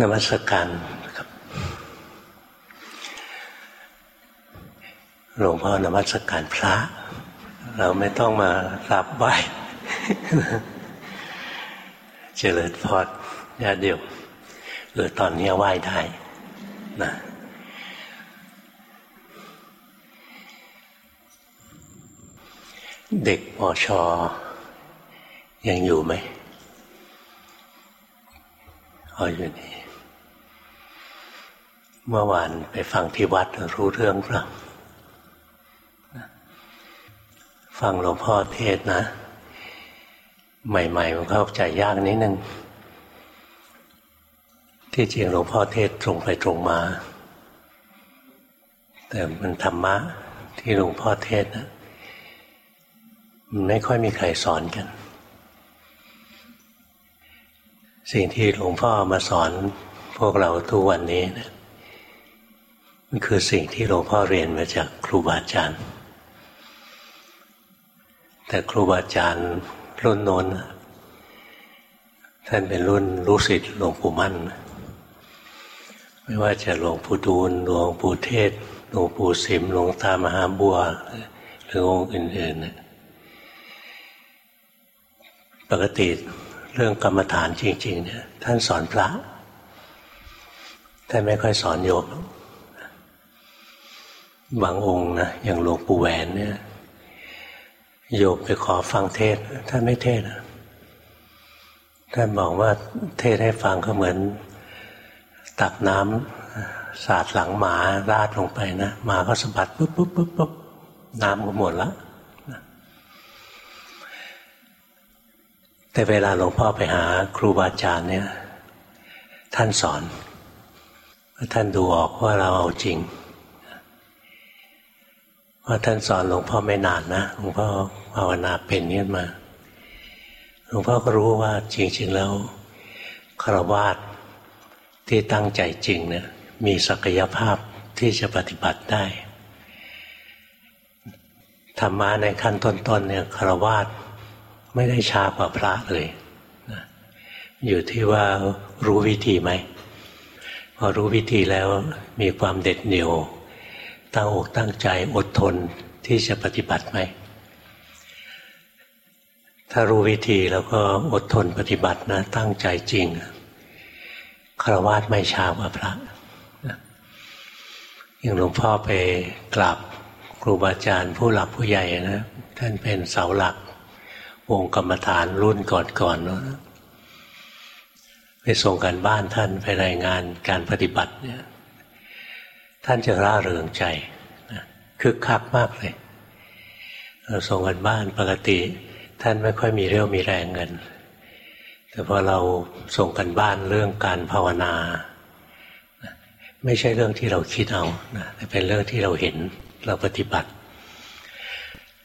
นมัสการครับหลวงพ่อนมัสการพระ เราไม่ต้องมารับไหวเจริญพอดญาเดียวเออตอนนี้ไหว้ได้นะเด็กมอชอยังอยู่ไหมอ๋ออยู่นี่ เมื่อวานไปฟังที่วัดรู้เรื่องเปล่าฟังหลวงพ่อเทศนะ ใหม่ๆมันเข้าใจยากนิดนึง ที่จริงหลวงพ่อเทศตรงไปตรงมา แต่มันธรรมะที่หลวงพ่อเทศนะมันไม่ค่อยมีใครสอนกัน สิ่งที่หลวงพ่อมาสอนพวกเราทุกวันนี้นะ นคือสิ่งที่หลวงพ่อเรียนมาจากครูบาอาจารย์ แต่ครูบาอาจารย์รุ่นโน้นท่านเป็นรุ่นลูกศิษย์หลวงปู่มั่น ไม่ว่าจะหลวงปู่ดูลหลวงปู่เทศ หลวงปู่สิมหลวงตามหาบัว หรือองค์อื่นๆ ปกติเรื่องกรรมฐานจริง ๆ เนี่ย ท่านสอนพระ ท่านไม่ค่อยสอนโยม บางองค์นะอย่างหลวงปู่แหวนเนี่ย โยมไปขอฟังเทศ ท่านไม่เทศท่านบอกว่าเทศให้ฟังก็เหมือน ตักน้ำสาดหลังหมาราดลงไปนะหมาก็สะบัดปุ๊บปุ๊บปุ๊บปุ๊บน้ำก็หมดละแต่เวลาหลวงพ่อไปหาครูบาอาจารย์เนี่ย ท่านสอน ท่านดูออกว่าเราเอาจริง ว่าท่านสอนหลวงพ่อไม่นานนะหลวงพ่อภาวนาเป็นขึ้นมาหลวงพ่อก็รู้ว่าจริงๆแล้วคารวาสที่ตั้งใจจริงเนี่ยมีศักยภาพที่จะปฏิบัติได้ธรรมะในขั้นต้นๆเนี่ยคารวาสไม่ได้ช้ากว่าพระเลยนะอยู่ที่ว่ารู้วิธีไหมพอรู้วิธีแล้วมีความเด็ดเหนี่ยว ตั้งอกตั้งใจอดทนที่จะปฏิบัติไหม ถ้ารู้วิธีแล้วก็อดทนปฏิบัตินะ ตั้งใจจริงคารวะไม่ช้ากว่าพระอย่างหลวงพ่อไปกราบครูบาอาจารย์ผู้หลักผู้ใหญ่นะท่านเป็นเสาหลัก วงกรรมฐานรุ่นก่อนๆนะไปส่งกันบ้านท่านไปรายงานการปฏิบัติเนี่ย ท่านจะร่าเริงใจคึกคักมากเลย เราส่งกันบ้านปกติ ท่านไม่ค่อยมีเรี่ยวมีแรงเงิน แต่พอเราส่งกันบ้านเรื่องการภาวนา ไม่ใช่เรื่องที่เราคิดเอานะแต่เป็นเรื่องที่เราเห็นเราปฏิบัติ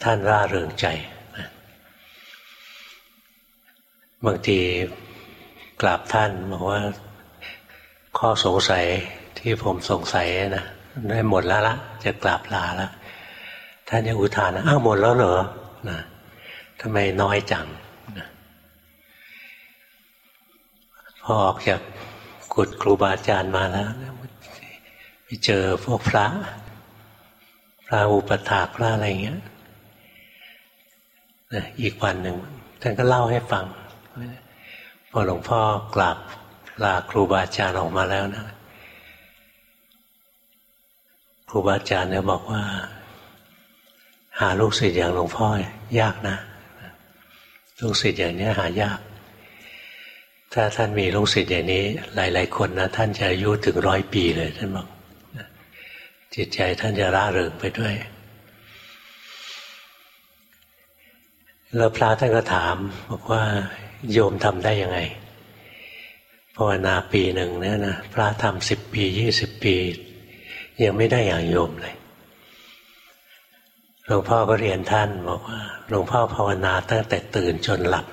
ท่านร่าเริงใจนะบางทีกราบท่านบอกว่าข้อสงสัย ที่ผมสงสัยนะได้หมดแล้วละจะกราบลาแล้วท่านยังอุทานอ้าวหมดแล้วเหรอนะทำไมน้อยจังนะพอออกจากกุฏครูบาอาจารย์มาแล้วไปเจอพวกพระ พระอุปถาพระอะไรเงี้ยนะอีกวันหนึ่งท่านก็เล่าให้ฟัง พอหลวงพ่อกราบลาครูบาอาจารย์ออกมาแล้วนะ ครูบาอาจารย์เนี่ยบอกว่า หาลูกศิษย์อย่างหลวงพ่อยากนะ ลูกศิษย์อย่างนี้หายาก ถ้าท่านมีลูกศิษย์อย่างนี้ หลาย ๆ คนนะท่านจะอายุถึงร้อยปีเลยท่านบอกจิตใจท่านจะร่าเริงไปด้วย แล้วพระท่านก็ถาม บอกว่าโยมทำได้ยังไงภาวนาปีหนึ่งเนี่ยนะพระทำสิบปียี่สิบปี ยังไม่ได้อย่างโยมเลยหลวงพ่อก็เรียนท่านบอกว่าหลวงพ่อภาวนาตั้งแต่ตื่นจนหลับ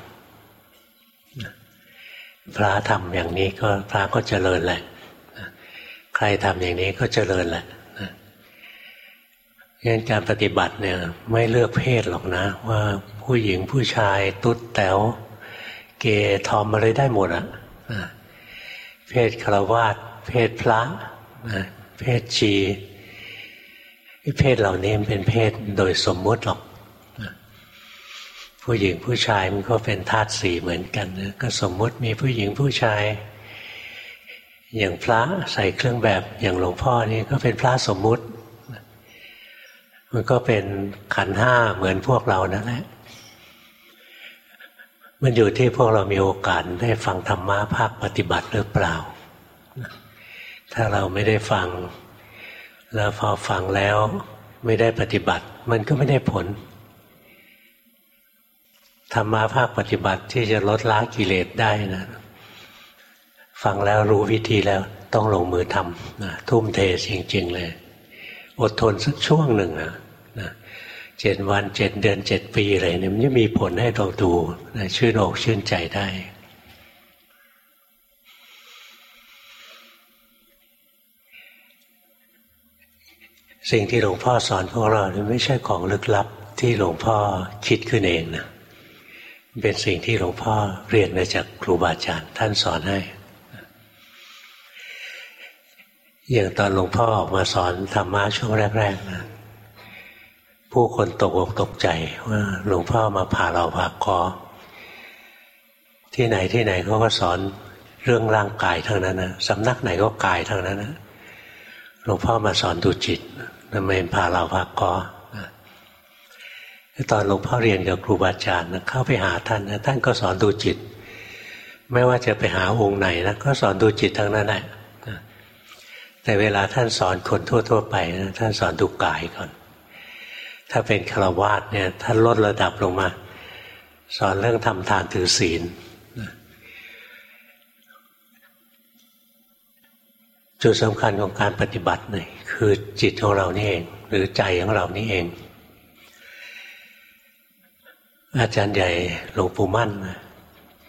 พระทำอย่างนี้ก็พระก็เจริญแหละใครทำอย่างนี้ก็เจริญแหละงั้นการปฏิบัติเนี่ยไม่เลือกเพศหรอกนะ ว่าผู้หญิงผู้ชายตุ๊ดแต๋วเกยทอมอะไรได้หมดอะเพศครวาสเพศพระ เพศชีเพศเหล่านี้เป็นเพศโดยสมมุติหรอก ผู้หญิงผู้ชายมันก็เป็นธาตุสี่เหมือนกันนะก็สมมุติมีผู้หญิงผู้ชาย อย่างพระใส่เครื่องแบบอย่างหลวงพ่อนี่ก็เป็นพระสมมุติ มันก็เป็นขันห้าเหมือนพวกเรานั่นแหละมันอยู่ที่พวกเรามีโอกาสได้ฟังธรรมะภาคปฏิบัติหรือเปล่า ถ้าเราไม่ได้ฟัง แล้วพอฟังแล้วไม่ได้ปฏิบัติ มันก็ไม่ได้ผลธรรมะภาคปฏิบัติที่จะลดละกิเลสได้นะ ฟังแล้วรู้วิธีแล้วต้องลงมือทำนะทุ่มเทจริงๆเลย อดทนสักช่วงหนึ่งนะนะเจ็ดวันเจ็ดเดือนเจ็ดปีอะไรเนี่ยมันจะมีผลให้เราดูนะชื่นอกชื่นใจได้ สิ่งที่หลวงพ่อสอนพวกเราไม่ใช่ของลึกลับที่หลวงพ่อคิดขึ้นเองนะเป็นสิ่งที่หลวงพ่อเรียนมาจากครูบาอาจารย์ท่านสอนให้อย่างตอนหลวงพ่อออกมาสอนธรรมะช่วงแรกๆนะผู้คนตกอกตกใจว่าหลวงพ่อมาผ่าเราผ่าคอที่ไหนที่ไหนเขาก็สอนเรื่องร่างกายทั้งนั้นนะสำนักไหนก็กายทั้งนั้นนะหลวงพ่อมาสอนดูจิต ทำไมผ่าเราผ่าคอตอนหลวงพ่อเรียนกับครูบาอาจารย์เข้าไปหาท่านนะท่านก็สอนดูจิต ไม่ว่าจะไปหาองค์ไหนนะก็สอนดูจิตทั้งนั้นแหละแต่เวลาท่านสอนคนทั่ว ๆ ไปนะท่านสอนดูกายก่อน ถ้าเป็นฆราวาสเนี่ยท่านลดระดับลงมา สอนเรื่องทำทานถือศีล จุดสำคัญของการปฏิบัติเนี่ยคือจิตของเรานี่เองหรือใจของเรานี่เอง อาจารย์ใหญ่หลวงปู่มั่น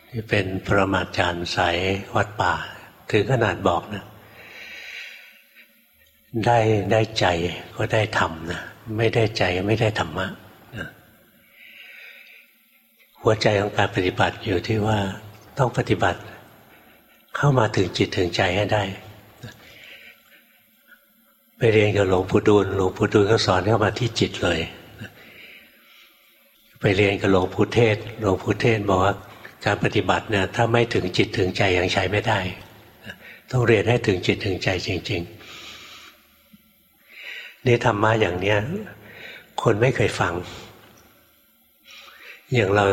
ที่เป็นปรมาจารย์สายวัดป่า ถึงขนาดบอกนะ ได้ได้ใจก็ได้ทำนะไม่ได้ใจไม่ได้ธรรมะหัวใจของการปฏิบัติอยู่ที่ว่าต้องปฏิบัติ เข้ามาถึงจิตถึงใจให้ได้ ไปเรียนกับหลวงปู่ดูลหลวงปู่ดูลก็สอนเข้ามาที่จิตเลย ไปเรียนกับหลวงปู่เทศหลวงปู่เทศบอกว่าการปฏิบัติเนี่ยถ้าไม่ถึงจิตถึงใจยังใช้ไม่ได้ ต้องเรียนให้ถึงจิตถึงใจจริง ๆ นี่ธรรมะอย่างเนี้ยคนไม่เคยฟัง อย่างเรา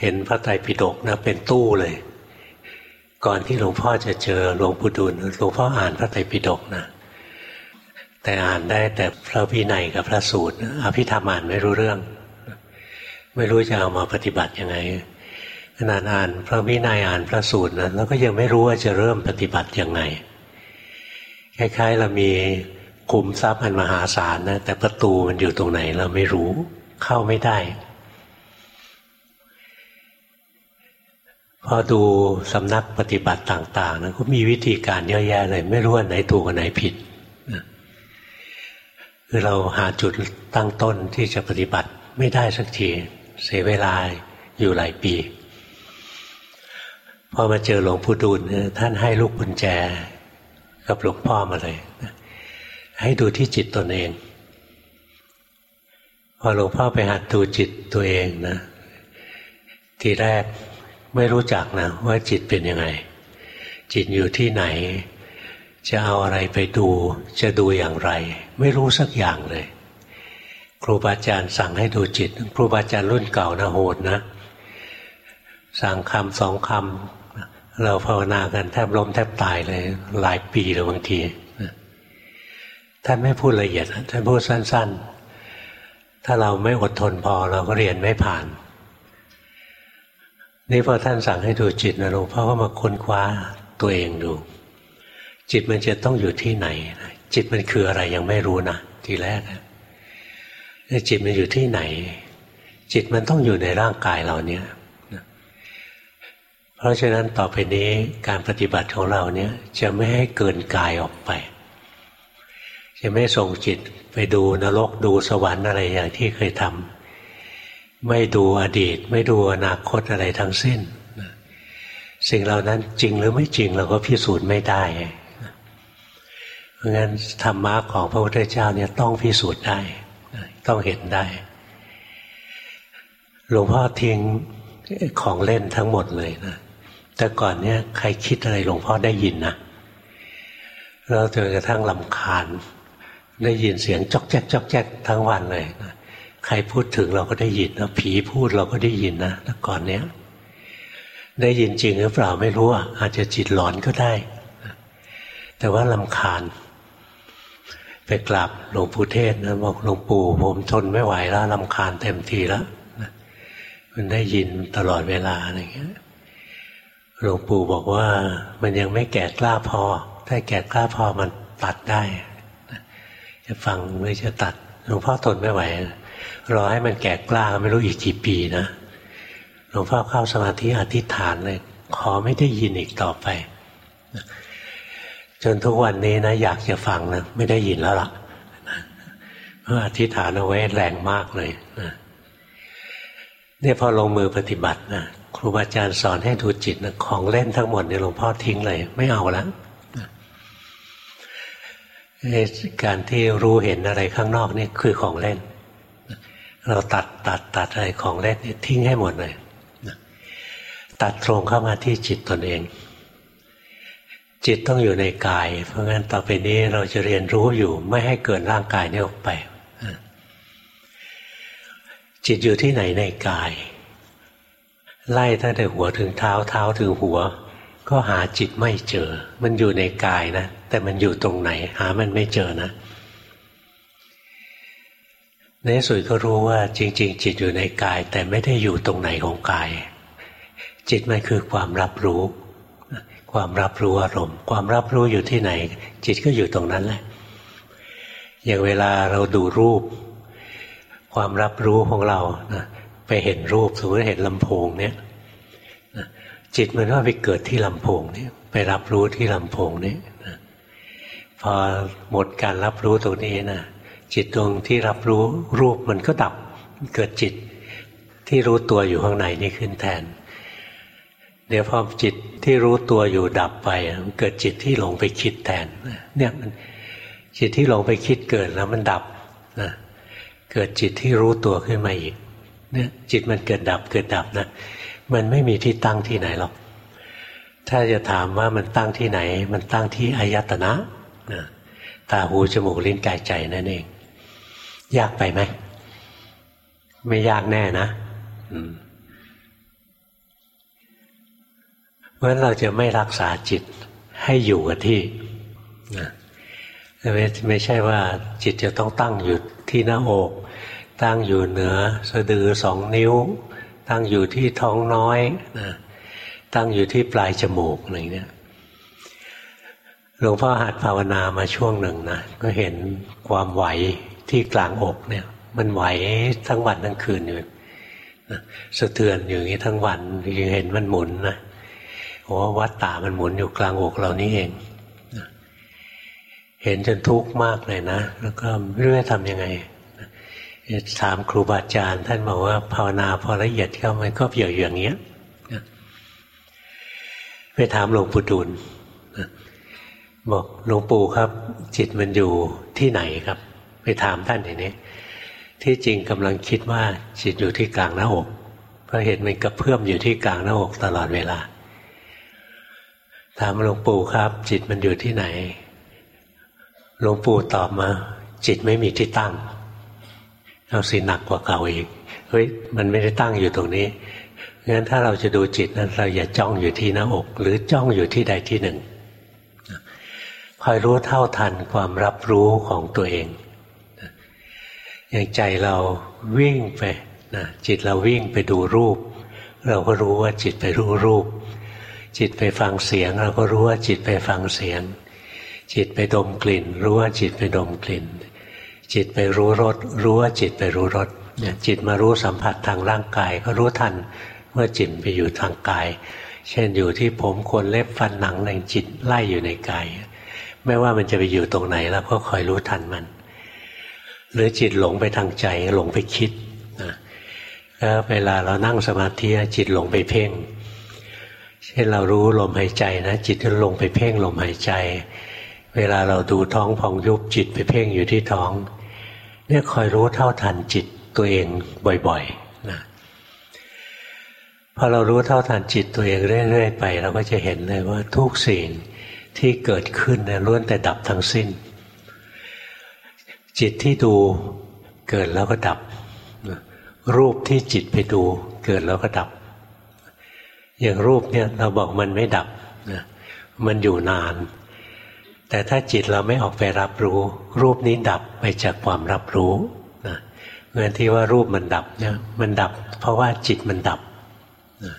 เห็นพระไตรปิฎกนะเป็นตู้เลย ก่อนที่หลวงพ่อจะเจอหลวงปู่ดูลหลวงพ่ออ่านพระไตรปิฎกนะ แต่อ่านได้แต่พระพินัยกับพระสูตรอภิธรรมอ่านไม่รู้เรื่อง ไม่รู้จะเอามาปฏิบัติยังไงขนาดอ่านพระวินัยอ่านพระสูตรนะแล้วก็ยังไม่รู้ว่าจะเริ่มปฏิบัติยังไงคล้ายๆเรามีคุมทรัพย์มันมหาศาลนะแต่ประตูมันอยู่ตรงไหนเราไม่รู้เข้าไม่ได้ พอดูสำนักปฏิบัติต่าง ๆนะก็มีวิธีการเยอะแยะเลย ไม่รู้ว่าไหนถูกอันไหนผิด คือเราหาจุดตั้งต้นที่จะปฏิบัติไม่ได้สักทีเสียเวลาอยู่หลายปีพอมาเจอหลวงปู่ดูลท่านให้ลูกกุญแจกับหลวงพ่อมาเลย ให้ดูที่จิตตนเอง พอหลวงพ่อไปหัดดูจิตตัวเองนะ ทีแรกไม่รู้จักนะว่าจิตเป็นยังไง จิตอยู่ที่ไหน จะเอาอะไรไปดู จะดูอย่างไร ไม่รู้สักอย่างเลย ครูบาอาจารย์สั่งให้ดูจิต ครูบาอาจารย์รุ่นเก่านะโหดนะ สั่งคำสองคำเราภาวนากันแทบล้มแทบตายเลย หลายปีเลยบางทีท่านไม่พูดละเอียดท่านพูดสั้น ๆ ถ้าเราไม่อดทนพอเราก็เรียนไม่ผ่าน นี่พอท่านสั่งให้ดูจิตนะหลวงพ่อก็มาค้นคว้าตัวเองดู จิตมันจะต้องอยู่ที่ไหน จิตมันคืออะไรยังไม่รู้นะทีแรกจิตมันอยู่ที่ไหน จิตมันต้องอยู่ในร่างกายเราเนี่ยเพราะฉะนั้นต่อไปนี้การปฏิบัติของเราเนี่ยจะไม่ให้เกินกายออกไป จะไม่ส่งจิตไปดูนรกดูสวรรค์อะไรอย่างที่เคยทำไม่ดูอดีต ไม่ดูอนาคตอะไรทั้งสิ้นสิ่งเหล่านั้นจริงหรือไม่จริงเราก็พิสูจน์ไม่ได้ เพราะงั้นธรรมะของพระพุทธเจ้าเนี่ยต้องพิสูจน์ได้ ต้องเห็นได้ หลวงพ่อทิ้งของเล่นทั้งหมดเลยนะแต่ก่อนเนี่ยใครคิดอะไรหลวงพ่อได้ยินนะเราจนกระทั่งลำคาญ ได้ยินเสียงจอกแจ๊กจอกแจ๊กทั้งวันเลยนะใครพูดถึงเราก็ได้ยินนะผีพูดเราก็ได้ยินนะแต่ก่อนเนี้ยได้ยินจริงหรือเปล่าไม่รู้อะอาจจะจิตหลอนก็ได้ แต่ว่าลำคาญ ไปกราบหลวงปู่เทศนะบอกหลวงปู่ผมทนไม่ไหวแล้วลำคาญเต็มทีแล้วมันได้ยินตลอดเวลาอะไรเงี้ยหลวงปู่บอกว่ามันยังไม่แก่กล้าพอ ถ้าแก่กล้าพอมันตัดได้ จะฟังไม่จะตัดหลวงพ่อทนไม่ไหวรอให้มันแก่กล้าไม่รู้อีกกี่ปีนะหลวงพ่อเข้าสมาธิอธิษฐานเลยขอไม่ได้ยินอีกต่อไป จนทุกวันนี้นะอยากจะฟังนะไม่ได้ยินแล้วล่ะเพราะอธิษฐานเอาไว้แรงมากเลยนะเนี่ยพอลงมือปฏิบัตินะครูบาอาจารย์สอนให้ดูจิตนะของเล่นทั้งหมดเนี่ยหลวงพ่อทิ้งเลย ไม่เอาแล้วการที่รู้เห็นอะไรข้างนอกนี่คือของเล่น เราตัดตัดตัดอะไรของเล่นนี่ทิ้งให้หมดเลยตัดตรงเข้ามาที่จิตตนเอง จิตต้องอยู่ในกาย เพราะงั้นต่อไปนี้เราจะเรียนรู้อยู่ไม่ให้เกินร่างกายนี้ออกไป จิตอยู่ที่ไหนในกาย ไล่ตั้งแต่หัวถึงเท้าเท้าถึงหัว ก็หาจิตไม่เจอ มันอยู่ในกายนะ แต่มันอยู่ตรงไหน หามันไม่เจอนะในสุดก็รู้ว่าจริง ๆ จิตอยู่ในกาย แต่ไม่ได้อยู่ตรงไหนของกาย จิตมันคือความรับรู้ ความรับรู้อารมณ์ ความรับรู้อยู่ที่ไหน จิตก็อยู่ตรงนั้นแหละ อย่างเวลาเราดูรูป ความรับรู้ของเรานะไปเห็นรูปสมมติเห็นลำโพงเนี่ยจิตมันก็ไปเกิดที่ลำโพงนี่ไปรับรู้ที่ลำโพงนี่พอหมดการรับรู้ตรงนี้นะจิตตรงที่รับรู้รูปมันก็ดับเกิดจิตที่รู้ตัวอยู่ข้างในนี่ขึ้นแทน เดี๋ยวพอจิตที่รู้ตัวอยู่ดับไปมันเกิดจิตที่หลงไปคิดแทนเนี่ยมันจิตที่หลงไปคิดเกิดแล้วมันดับนะเกิดจิตที่รู้ตัวขึ้นมาอีกเนี่ยจิตมันเกิดดับเกิดดับนะมันไม่มีที่ตั้งที่ไหนหรอกถ้าจะถามว่ามันตั้งที่ไหน มันตั้งที่อายตนะนะตาหูจมูกลิ้นกายใจนั่นเอง ยากไปไหม ไม่ยากแน่นะ อืม เพราะฉะนั้นเราจะไม่รักษาจิตให้อยู่กับที่นะไม่ไม่ใช่ว่าจิตจะต้องตั้งอยู่ที่หน้าอก ตั้งอยู่เหนือสะดือสองนิ้ว ตั้งอยู่ที่ท้องน้อยนะตั้งอยู่ที่ปลายจมูกอะไรเนี้ยหลวงพ่อหัดภาวนามาช่วงหนึ่งนะก็เห็นความไหวที่กลางอกเนี่ย มันไหวทั้งวันทั้งคืนอยู่สะเทือนอยู่อย่างนี้ทั้งวันยังเห็นมันหมุนนะ โอ้วัดตามันหมุนอยู่กลางอกเรานี่เอง เห็นจนทุกข์มากเลยนะ แล้วก็ไม่รู้จะทำยังไงถามครูบาอาจารย์ ท่านบอกว่าภาวนาพอละเอียดเข้ามันก็เปี่ยวอย่างเงี้ยไปถามหลวงปู่ดูลบอกหลวงปู่ครับ จิตมันอยู่ที่ไหนครับ ไปถามท่านอย่างนี้ ที่จริงกำลังคิดว่าจิตอยู่ที่กลางหน้าอกเพราะเห็นมันกระเพื่อมอยู่ที่กลางหน้าอกตลอดเวลา ถามหลวงปู่ครับ จิตมันอยู่ที่ไหนหลวงปู่ตอบมา จิตไม่มีที่ตั้ง เอาสิหนักกว่าเก่าอีกเฮ้ยมันไม่ได้ตั้งอยู่ตรงนี้งั้นถ้าเราจะดูจิตนั้นเราอย่าจ้องอยู่ที่หน้าอก หรือจ้องอยู่ที่ใดที่หนึ่งคอยรู้เท่าทันความรับรู้ของตัวเองอย่างใจเราวิ่งไปนะจิตเราวิ่งไปดูรูป เราก็รู้ว่าจิตไปรู้รูป จิตไปฟังเสียง เราก็รู้ว่าจิตไปฟังเสียง จิตไปดมกลิ่น รู้ว่าจิตไปดมกลิ่น จิตไปรู้รสรู้ว่าจิตไปรู้รสจิตมารู้สัมผัสทางร่างกายก็รู้ทันว่าจิตไปอยู่ทางกาย เช่นอยู่ที่ผมขนเล็บฟันหนังในจิตไล่อยู่ในกาย ไม่ว่ามันจะไปอยู่ตรงไหนแล้วก็คอยรู้ทันมัน หรือจิตหลงไปทางใจหลงไปคิดนะแล้วเวลาเรานั่งสมาธิจิตหลงไปเพ่ง เช่นเรารู้ลมหายใจนะ จิตก็ลงไปเพ่งลมหายใจ เวลาเราดูท้องพองยุบจิตไปเพ่งอยู่ที่ท้อง เนี่ยคอยรู้เท่าทันจิตตัวเองบ่อยๆนะพอเรารู้เท่าทันจิตตัวเองเรื่อยๆไป เราก็จะเห็นเลยว่าทุกสิ่งที่เกิดขึ้นเนี่ยล้วนแต่ดับทั้งสิ้น จิตที่ดูเกิดแล้วก็ดับ รูปที่จิตไปดูเกิดแล้วก็ดับ อย่างรูปเนี่ยเราบอกมันไม่ดับนะมันอยู่นาน แต่ถ้าจิตเราไม่ออกไปรับรู้ รูปนี้ดับไปจากความรับรู้นะเงินที่ว่ารูปมันดับเนี่ยมันดับ เพราะว่าจิตมันดับนะ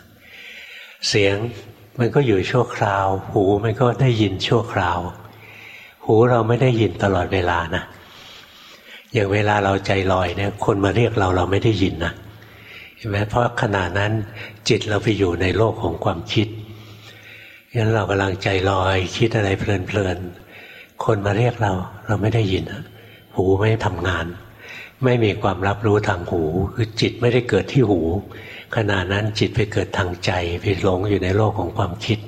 เสียงมันก็อยู่ชั่วคราว หูมันก็ได้ยินชั่วคราว หูเราไม่ได้ยินตลอดเวลานะอย่างเวลาเราใจลอยเนี่ยคนมาเรียกเราเราไม่ได้ยินนะ ห็นไหมเพราะขณะนั้นจิตเราไปอยู่ในโลกของความคิดงั้นเรากำลังใจลอยคิดอะไรเพลินๆคนมาเรียกเราเราไม่ได้ยินหูไม่ทำงาน ไม่มีความรับรู้ทางหู คือจิตไม่ได้เกิดที่หู ขณะนั้นจิตไปเกิดทางใจไปหลงอยู่ในโลกของความคิด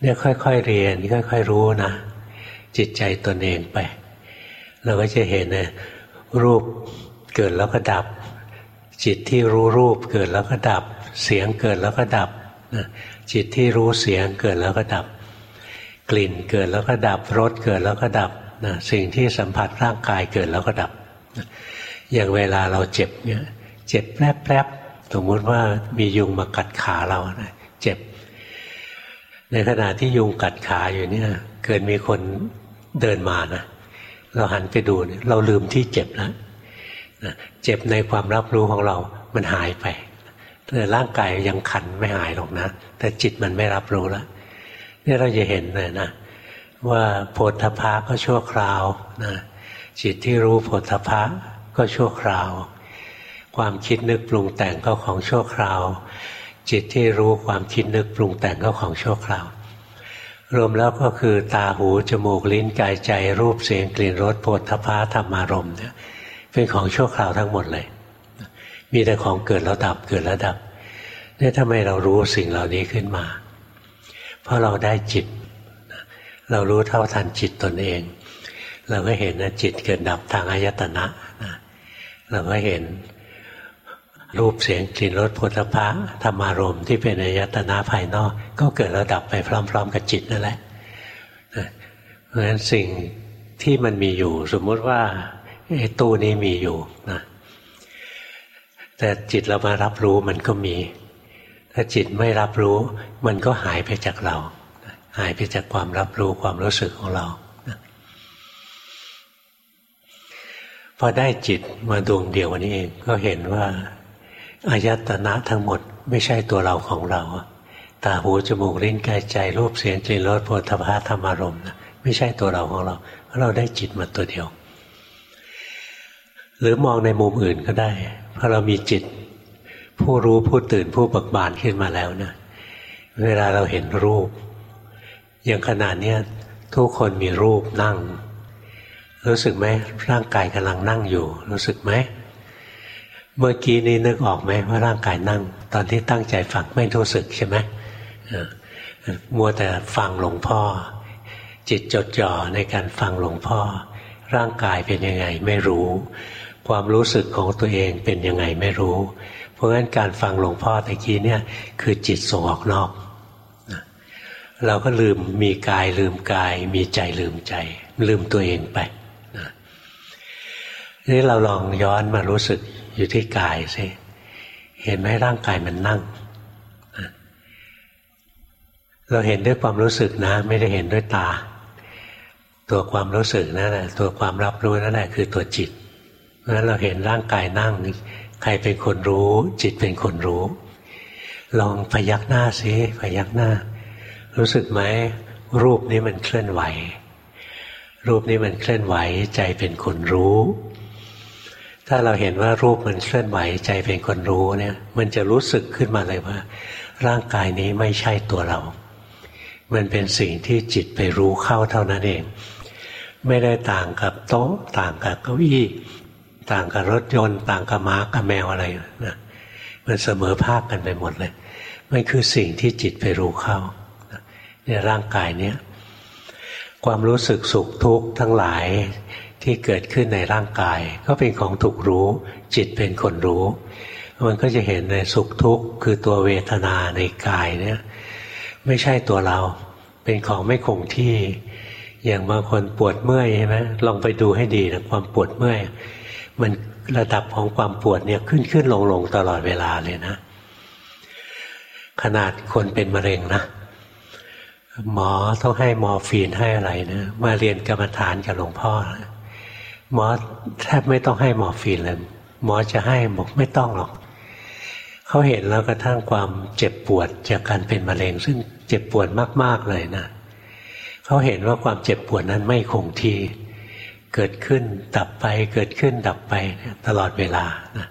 เนี่ยค่อยๆเรียนค่อยๆรู้นะจิตใจตนเองไป เราก็จะเห็นนะรูปเกิดแล้วก็ดับ จิตที่รู้รูปเกิดแล้วก็ดับ เสียงเกิดแล้วก็ดับจิตที่รู้เสียงเกิดแล้วก็ดับ กลิ่นเกิดแล้วก็ดับรสเกิดแล้วก็ดับนะสิ่งที่สัมผัสร่างกายเกิดแล้วก็ดับ อย่างเวลาเราเจ็บเนี่ยเจ็บแป๊บๆสมมติว่ามียุงมากัดขาเรานะเจ็บ ในขณะที่ยุงกัดขาอยู่เนี่ย เกิดมีคนเดินมานะเราหันไปดูเราลืมที่เจ็บแล้ว เจ็บในความรับรู้ของเรามันหายไปแต่ร่างกายยังขันไม่หายหรอกนะ แต่จิตมันไม่รับรู้แล้วนี่เราจะเห็นเลยนะว่าโพธพะก็ชั่วคราวนะจิตที่รู้โพธพะก็ชั่วคราว ความคิดนึกปรุงแต่งก็ของชั่วคราว จิตที่รู้ความคิดนึกปรุงแต่งก็ของชั่วคราว รวมแล้วก็คือตาหูจมูกลิ้นกายใจรูปเสียงกลิ่นรสโผฏฐพะธรรมารมเนี่ย เป็นของชั่วคราวทั้งหมดเลย มีแต่ของเกิดแล้วดับเกิดแล้วดับเนี่ยทำไมเรารู้สิ่งเหล่านี้ขึ้นมา เพราะเราได้จิต เรารู้เท่าทันจิตตนเอง เราก็เห็นนะจิตเกิดดับทางอายตนะเราก็เห็นรูปเสียงกลิ่นรสผลิภัณฑ์ธรรมารมที่เป็นอายตนะภายนอก ก็เกิดระดับไปพร้อม ๆ กับจิตนั่นแหละเพราะฉะนั้นสิ่งที่มันมีอยู่ สมมติว่า ไอ้ตู้นี้มีอยู่นะแต่จิตเรามารับรู้มันก็มี ถ้าจิตไม่รับรู้ มันก็หายไปจากเรา หายไปจากความรับรู้ความรู้สึกของเราพอได้จิตมาดวงเดียววันนี้เองก็เห็นว่าอายตนะทั้งหมดไม่ใช่ตัวเราของเรา ตาหูจมูกลิ้นกายใจรูปเสียงกลิ่นรสโผฏฐพะธรรมารมณ์นะไม่ใช่ตัวเราของเราเพราะเราได้จิตมาตัวเดียว หรือมองในมุมอื่นก็ได้เพราะเรามีจิต ผู้รู้ผู้ตื่นผู้เบิกบานขึ้นมาแล้วนะ เวลาเราเห็นรูป อย่างขนาดนี้ทุกคนมีรูปนั่ง รู้สึกไหมร่างกายกำลังนั่งอยู่ รู้สึกไหมเมื่อกี้นี้นึกออกไหมว่าร่างกายนั่ง ตอนที่ตั้งใจฟังไม่รู้สึกใช่ไหมมัวแต่ฟังหลวงพ่อ จิตจดจ่อในการฟังหลวงพ่อ ร่างกายเป็นยังไงไม่รู้ ความรู้สึกของตัวเองเป็นยังไงไม่รู้ เพราะงั้นการฟังหลวงพ่อตะกี้เนี่ยคือจิตส่งออกนอก เราก็ลืมมีกายลืมกาย มีใจลืมใจ ลืมตัวเองไปนี่เราลองย้อนมารู้สึกอยู่ที่กายสิเห็นไหมร่างกายมันนั่ง เราเห็นด้วยความรู้สึกนะ ไม่ได้เห็นด้วยตา ตัวความรู้สึกนั่นแหละตัวความรับรู้นั่นแหละคือตัวจิต เพราะฉะนั้นเราเห็นร่างกายนั่งใครเป็นคนรู้ จิตเป็นคนรู้ ลองพยักหน้าสิพยักหน้า รู้สึกไหมรูปนี้มันเคลื่อนไหว รูปนี้มันเคลื่อนไหวใจเป็นคนรู้ ถ้าเราเห็นว่ารูปมันเคลื่อนไหวใจเป็นคนรู้เนี่ย มันจะรู้สึกขึ้นมาเลยว่า ร่างกายนี้ไม่ใช่ตัวเรา มันเป็นสิ่งที่จิตไปรู้เข้าเท่านั้นเอง ไม่ได้ต่างกับโต๊ะต่างกับเก้าอี้ ต่างกับรถยนต์ ต่างกับม้ากับแมวอะไรนะมันเสมอภาคกันไปหมดเลย มันคือสิ่งที่จิตไปรู้เข้าในร่างกายเนี้ยความรู้สึกสุขทุกข์ทั้งหลายที่เกิดขึ้นในร่างกาย ก็เป็นของถูกรู้ จิตเป็นคนรู้ มันก็จะเห็นในสุขทุกข์คือตัวเวทนาในกายเนี่ยไม่ใช่ตัวเรา เป็นของไม่คงที่ อย่างบางคนปวดเมื่อยใช่ไหมลองไปดูให้ดีนะความปวดเมื่อย มันระดับของความปวดเนี่ยขึ้นขึ้นลงลงตลอดเวลาเลยนะ ขนาดคนเป็นมะเร็งนะ หมอต้องให้มอร์ฟีนให้อะไรนะมาเรียนกรรมฐานกับหลวงพ่อหมอแทบไม่ต้องให้มอร์ฟีนเลยหมอจะให้บอกไม่ต้องหรอกเขาเห็นแล้วกระทั่งความเจ็บปวดจากการเป็นมะเร็ง ซึ่งเจ็บปวดมาก ๆเลยนะเขาเห็นว่าความเจ็บปวดนั้นไม่คงที่ เกิดขึ้นดับไปเกิดขึ้นดับไปตลอดเวลานะ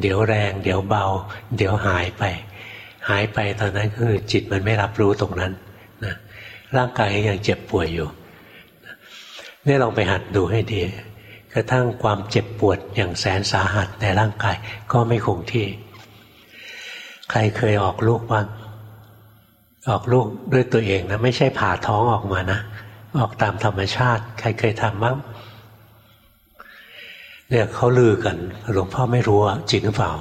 เดี๋ยวแรง เดี๋ยวเบา เดี๋ยวหายไป หายไปตอนนั้นคือจิตมันไม่รับรู้ตรงนั้นนะร่างกายยังเจ็บป่วยอยู่นี่ลองไปหัดดูให้ดี กระทั่งความเจ็บปวดอย่างแสนสาหัสในร่างกายก็ไม่คงที่ ใครเคยออกลูกบ้างออกลูกด้วยตัวเองนะ ไม่ใช่ผ่าท้องออกมานะ ออกตามธรรมชาติ ใครเคยทำบ้าง เนี่ยเขาลือกันหลวงพ่อไม่รู้จริงหรือเปล่า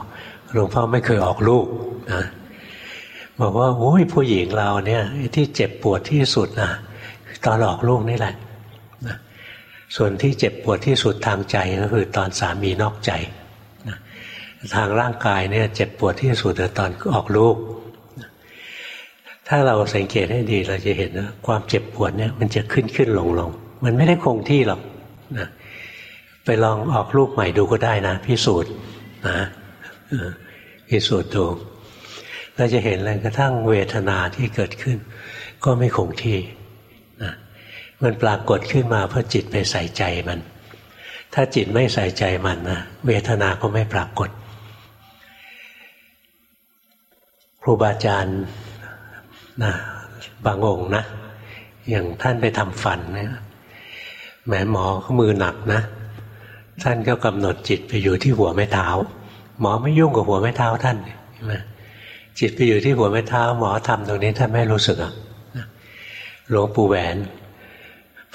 หลวงพ่อไม่เคยออกลูกนะบอกว่าโอ้ยผู้หญิงเราเนี่ยที่เจ็บปวดที่สุดนะตอนออกลูกนี่แหละนะส่วนที่เจ็บปวดที่สุดทางใจก็คือตอนสามีนอกใจนะทางร่างกายเนี่ยเจ็บปวดที่สุดตอนออกลูกถ้าเราสังเกตให้ดีเราจะเห็นว่าความเจ็บปวดเนี่ยมันจะขึ้นขึ้นลงลงมันไม่ได้คงที่หรอกนะ ไปลองออกลูกใหม่ดูก็ได้นะพิสูจน์นะพิสูจน์ดูเราจะเห็นเลยกระทั่งเวทนาที่เกิดขึ้น ก็ไม่คงที่นะมันปรากฏขึ้นมาเพราะจิตไปใส่ใจมัน ถ้าจิตไม่ใส่ใจมันนะเวทนาก็ไม่ปรากฏครูบาอาจารย์นะบางองค์นะ อย่างท่านไปทำฟันเนี่ยแหมหมอเขามือหนักนะ ท่านก็กำหนดจิตไปอยู่ที่หัวแม่เท้า หมอไม่ยุ่งกับหัวแม่เท้าท่านใช่ไหมจิตไปอยู่ที่หัวแม่เท้า หมอทำตรงนี้ท่านไม่รู้สึกอะหลวงปู่แหวน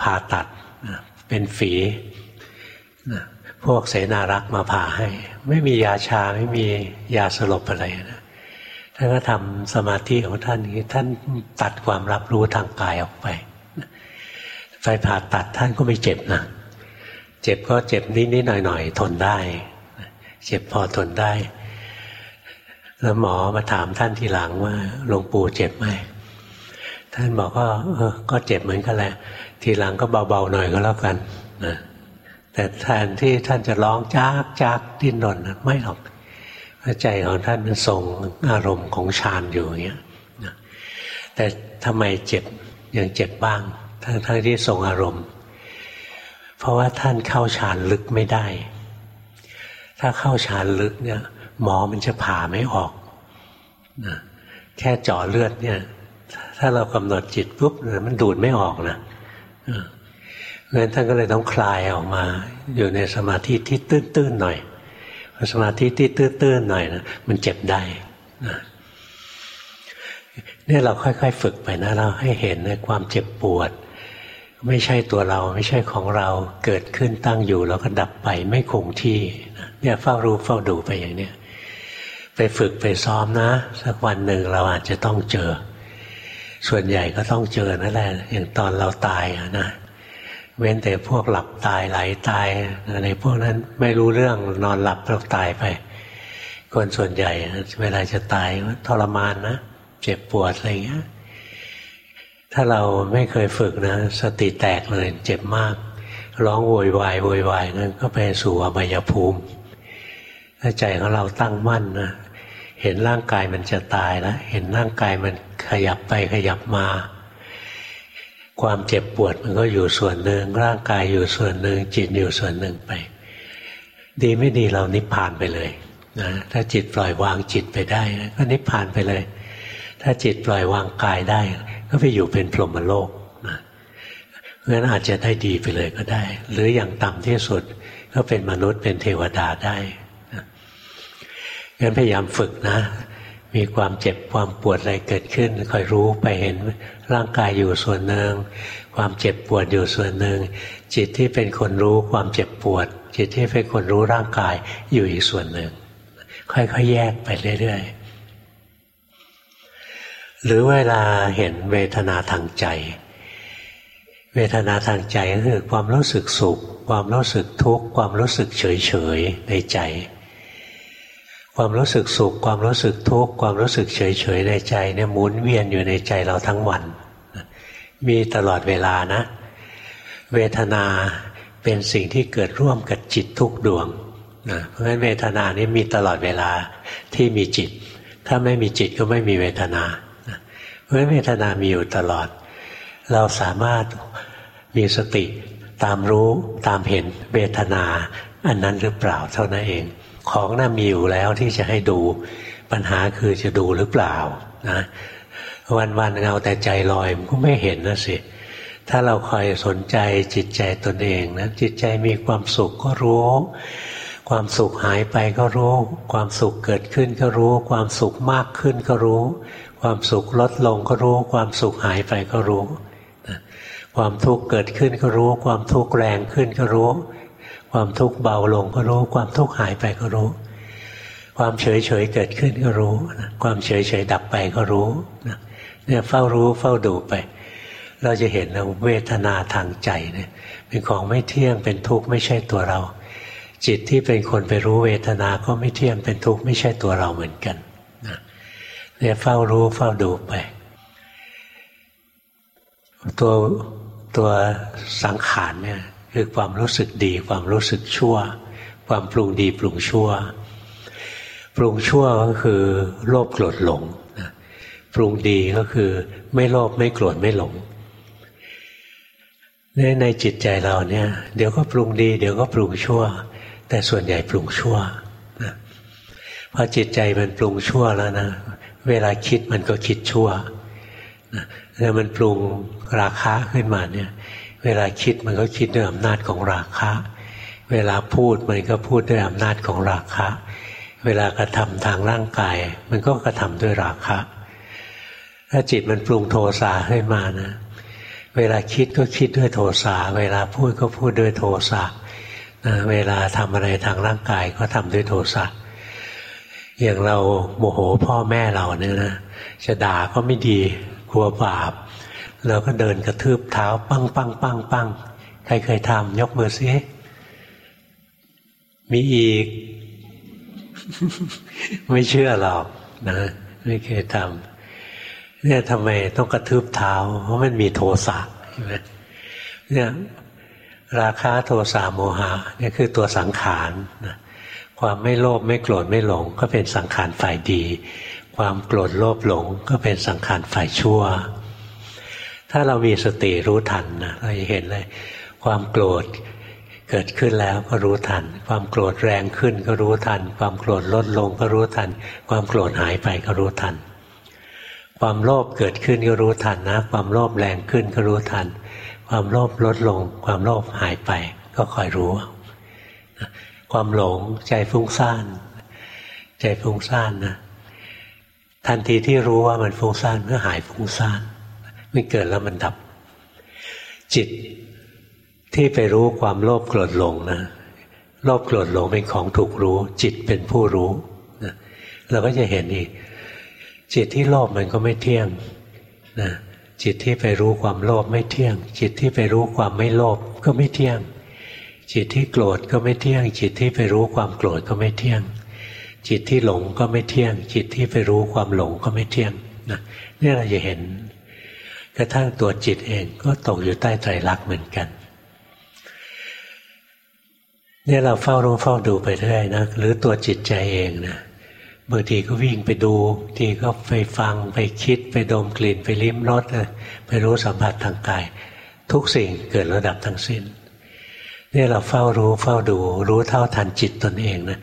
ผ่าตัดเป็นฝีพวกเสนารักมาผ่าให้ ไม่มียาชาไม่มียาสลบอะไรนะท่านก็ทำสมาธิของท่านท่านตัดความรับรู้ทางกายออกไปไปผ่าตัดท่านก็ไม่เจ็บนะ เจ็บก็เจ็บนิดๆหน่อยๆทนได้ เจ็บพอทนได้ แล้วหมอมาถามท่านทีหลังว่าหลวงปู่เจ็บไหมท่านบอกว่าเออก็เจ็บเหมือนกันแหละ ทีหลังก็เบาๆหน่อยก็แล้วกันนะแต่แทนที่ท่านจะร้องจากจากดิ้นรนไม่หรอกใจของท่านมันทรงอารมณ์ของฌานอยู่อย่างเงี้ยแต่ทำไมเจ็บยังเจ็บบ้าง ทั้งๆที่ทรงอารมณ์ เพราะว่าท่านเข้าฌานลึกไม่ได้ ถ้าเข้าฌานลึกเนี่ย หมอมันจะผ่าไม่ออกนะแค่เจาะเลือดเนี่ย ถ้าเรากำหนดจิตปุ๊บมันดูดไม่ออกนะเพราะฉะนั้นท่านก็เลยต้องคลายออกมา อยู่ในสมาธิที่ตื้นๆหน่อยพอสมาธิที่ตื้นๆหน่อยนะมันเจ็บได้นะเนี่ยเราค่อย ๆ ฝึกไปนะเราให้เห็นในความเจ็บปวด ไม่ใช่ตัวเราไม่ใช่ของเราเกิดขึ้นตั้งอยู่ แล้วก็ดับไปไม่คงที่เนี่ยเฝ้ารู้เฝ้าดูไปอย่างเนี้ยไปฝึกไปซ้อมนะ สักวันหนึ่งเราอาจจะต้องเจอ ส่วนใหญ่ก็ต้องเจอนั่นแหละอย่างตอนเราตายนะเว้นแต่พวกหลับตายไหลตายอะไรพวกนั้นไม่รู้เรื่องนอนหลับแล้วตายไป คนส่วนใหญ่เวลาจะตายทรมานนะ เจ็บปวดอะไรอย่างเงี้ย ถ้าเราไม่เคยฝึกนะ สติแตกเลยเจ็บมาก ร้องโวยวายโวยวายนั่นก็ไปสู่อบายภูมิถ้าใจของเราตั้งมั่นนะเห็นร่างกายมันจะตายแล้ว เห็นร่างกายมันขยับไปขยับมา ความเจ็บปวดมันก็อยู่ส่วนหนึ่งร่างกายอยู่ส่วนหนึ่งจิตอยู่ส่วนหนึ่งไป ดีไม่ดีเรานิพพานไปเลยนะถ้าจิตปล่อยวางจิตไปได้ก็นิพพานไปเลย ถ้าจิตปล่อยวางกายได้ ก็ไปอยู่เป็นพรหมโลกนะเพราะฉะนั้นอาจจะได้ดีไปเลยก็ได้ หรืออย่างต่ำที่สุด ก็เป็นมนุษย์เป็นเทวดาได้งั้นพยายามฝึกนะ มีความเจ็บความปวดอะไรเกิดขึ้นคอยรู้ไปเห็นร่างกายอยู่ส่วนหนึ่งความเจ็บปวดอยู่ส่วนหนึ่งจิตที่เป็นคนรู้ความเจ็บปวด จิตที่เป็นคนรู้ร่างกายอยู่อีกส่วนหนึ่งค่อยๆแยกไปเรื่อยๆ หรือเวลาเห็นเวทนาทางใจ เวทนาทางใจก็คือความรู้สึกสุข ความรู้สึกทุกข์ความรู้สึกเฉยๆในใจ ความรู้สึกสุข ความรู้สึกทุกข์ความรู้สึกเฉยเฉยในใจเนี่ยหมุนเวียนอยู่ในใจเราทั้งวัน มีตลอดเวลานะ เวทนาเป็นสิ่งที่เกิดร่วมกับจิตทุกดวงนะเพราะฉะนั้นเวทนานี้มีตลอดเวลาที่มีจิต ถ้าไม่มีจิตก็ไม่มีเวทนา เพราะเวทนามีอยู่ตลอด เราสามารถมีสติตามรู้ตามเห็นเวทนา อันนั้นหรือเปล่าเท่านั้นเอง ของน่ามีอยู่แล้วที่จะให้ดู ปัญหาคือจะดูหรือเปล่านะวันวันเงาแต่ใจลอยมันก็ไม่เห็นนะสิ ถ้าเราคอยสนใจจิตใจตนเองนะจิตใจมีความสุขก็รู้ ความสุขหายไปก็รู้ ความสุขเกิดขึ้นก็รู้ ความสุขมากขึ้นก็รู้ ความสุขลดลงก็รู้ ความสุขหายไปก็รู้ความทุกข์เกิดขึ้นก็รู้ ความทุกข์แรงขึ้นก็รู้ ความทุกข์เบาลงก็รู้ ความทุกข์หายไปก็รู้ ความเฉยเฉยเกิดขึ้นก็รู้ความเฉยเฉยดับไปก็รู้เนี่ยเฝ้ารู้เฝ้าดูไป เราจะเห็นว่าเวทนาทางใจเนี่ยเป็นของไม่เที่ยงเป็นทุกข์ไม่ใช่ตัวเรา จิตที่เป็นคนไปรู้เวทนาก็ไม่เที่ยงเป็นทุกข์ไม่ใช่ตัวเราเหมือนกัน เนี่ยเฝ้ารู้เฝ้าดูไป ตัวตัวสังขารเนี่ยคือความรู้สึกดี ความรู้สึกชั่ว ความปรุงดีปรุงชั่ว ปรุงชั่วก็คือโลภโกรธหลงปรุงดีก็คือไม่โลภไม่โกรธไม่หลงในในจิตใจเราเนี่ย เดี๋ยวก็ปรุงดี เดี๋ยวก็ปรุงชั่ว แต่ส่วนใหญ่ปรุงชั่วนะพอจิตใจมันปรุงชั่วแล้วนะ เวลาคิดมันก็คิดชั่วแล้วมันปรุงราคะขึ้นมาเนี่ย เวลาคิดมันก็คิดด้วยอำนาจของราคะ เวลาพูดมันก็พูดด้วยอำนาจของราคะ เวลากระทำทางร่างกาย มันก็กระทำด้วยราคะ ถ้าจิตมันปรุงโทสะขึ้นมานะ เวลาคิดก็คิดด้วยโทสะเวลาพูดก็พูดด้วยโทสะนะเวลาทำอะไรทางร่างกายก็ทำด้วยโทสะ อย่างเราโมโหพ่อแม่เราเนี่ยนะจะด่าก็ไม่ดีกลัวบาปเราก็เดินกระทืบเท้า ปังปังปังปังใครเคยทำยกมือซิมีอีก ไม่เชื่อหรอกนะไม่เคยทำเนี่ยทำไมต้องกระทืบเท้า เพราะมันมีโทสะใช่ไหมเนี่ยราคาโทสะโมหะเนี่ยคือตัวสังขารนะ ความไม่โลภไม่โกรธไม่หลง ก็เป็นสังขารฝ่ายดี ความโกรธโลภหลงก็เป็นสังขารฝ่ายชั่ว ถ้าเรามีสติรู้ทันนะเราจะเห็นเลย ความโกรธเกิดขึ้นแล้วก็รู้ทัน ความโกรธแรงขึ้นก็รู้ทัน ความโกรธลดลงก็รู้ทัน ความโกรธหายไปก็รู้ทัน ความโลภเกิดขึ้นก็รู้ทันนะ ความโลภแรงขึ้นก็รู้ทัน ความโลภลดลง ความโลภหายไปก็คอยรู้ ความหลงใจฟุ้งซ่าน ใจฟุ้งซ่านนะทันทีที่รู้ว่ามันฟุ้งซ่านก็หายฟุ้งซ่านมันเกิดแล้วมันดับ จิตที่ไปรู้ความโลภโกรธหลงนะโลภโกรธหลงเป็นของถูกรู้ จิตเป็นผู้รู้นะเราก็จะเห็นอีก จิตที่โลภมันก็ไม่เที่ยงนะจิตที่ไปรู้ความโลภไม่เที่ยง จิตที่ไปรู้ความไม่โลภก็ไม่เที่ยง จิตที่โกรธก็ไม่เที่ยง จิตที่ไปรู้ความโกรธก็ไม่เที่ยง จิตที่หลงก็ไม่เที่ยง จิตที่ไปรู้ความหลงก็ไม่เที่ยงนะนี่เราจะเห็น กระทั่งตัวจิตเองก็ตกอยู่ใต้ไตรลักษณ์เหมือนกันเนี่ยเราเฝ้ารู้เฝ้าดูไปเรื่อยนะหรือตัวจิตใจเองนะบางทีก็วิ่งไปดูทีก็ไปฟังไปคิดไปดมกลิ่นไปลิ้มรสไปรู้สัมผัสทางกาย ทุกสิ่งเกิดระดับทั้งสิ้น นี่ยเราเฝ้ารู้เฝ้าดู รู้เท่าทันจิตตนเองนะ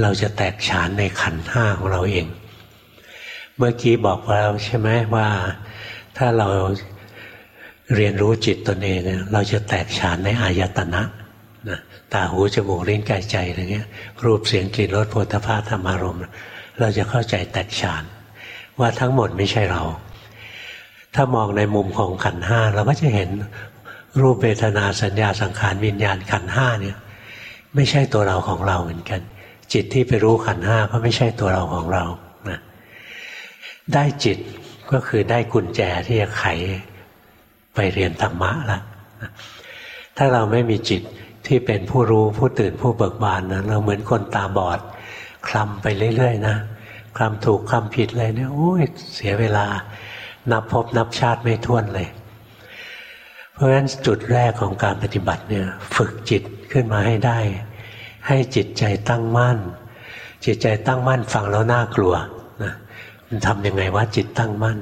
เราจะแตกฉานในขันห้าของเราเอง เมื่อกี้บอกแล้วใช่ไหมว่า ถ้าเราเรียนรู้จิตตนเองเราจะแตกฉานในอายตนะนะตาหูจมูกลิ้นกายใจอะไรเงี้ย รูปเสียงกลิ่นรสโผฏฐาธรรมารมณ์เราจะเข้าใจแตกฉาน ว่าทั้งหมดไม่ใช่เรา ถ้ามองในมุมของขันห้าเราก็จะเห็น รูปเวทนาสัญญาสังขารวิญญาณขันห้าเนี่ย ไม่ใช่ตัวเราของเราเหมือนกัน จิตที่ไปรู้ขันห้าก็ไม่ใช่ตัวเราของเรานะได้จิตก็คือได้กุญแจที่จะไขไปเรียนธรรมะละถ้าเราไม่มีจิตที่เป็นผู้รู้ผู้ตื่นผู้เบิกบานนะเราเหมือนคนตาบอด คลำไปเรื่อยๆนะคลำถูกคลำผิดเลยเนี่ยโอ้ยเสียเวลา นับพบนับชาติไม่ท้วนเลย ราะฉะนั้นจุดแรกของการปฏิบัติเนี่ยฝึกจิตขึ้นมาให้ได้ ให้จิตใจตั้งมั่น จิตใจตั้งมั่นฟังแล้วน่ากลัวนะมันทำยังไงว่าจิตตั้งมั่น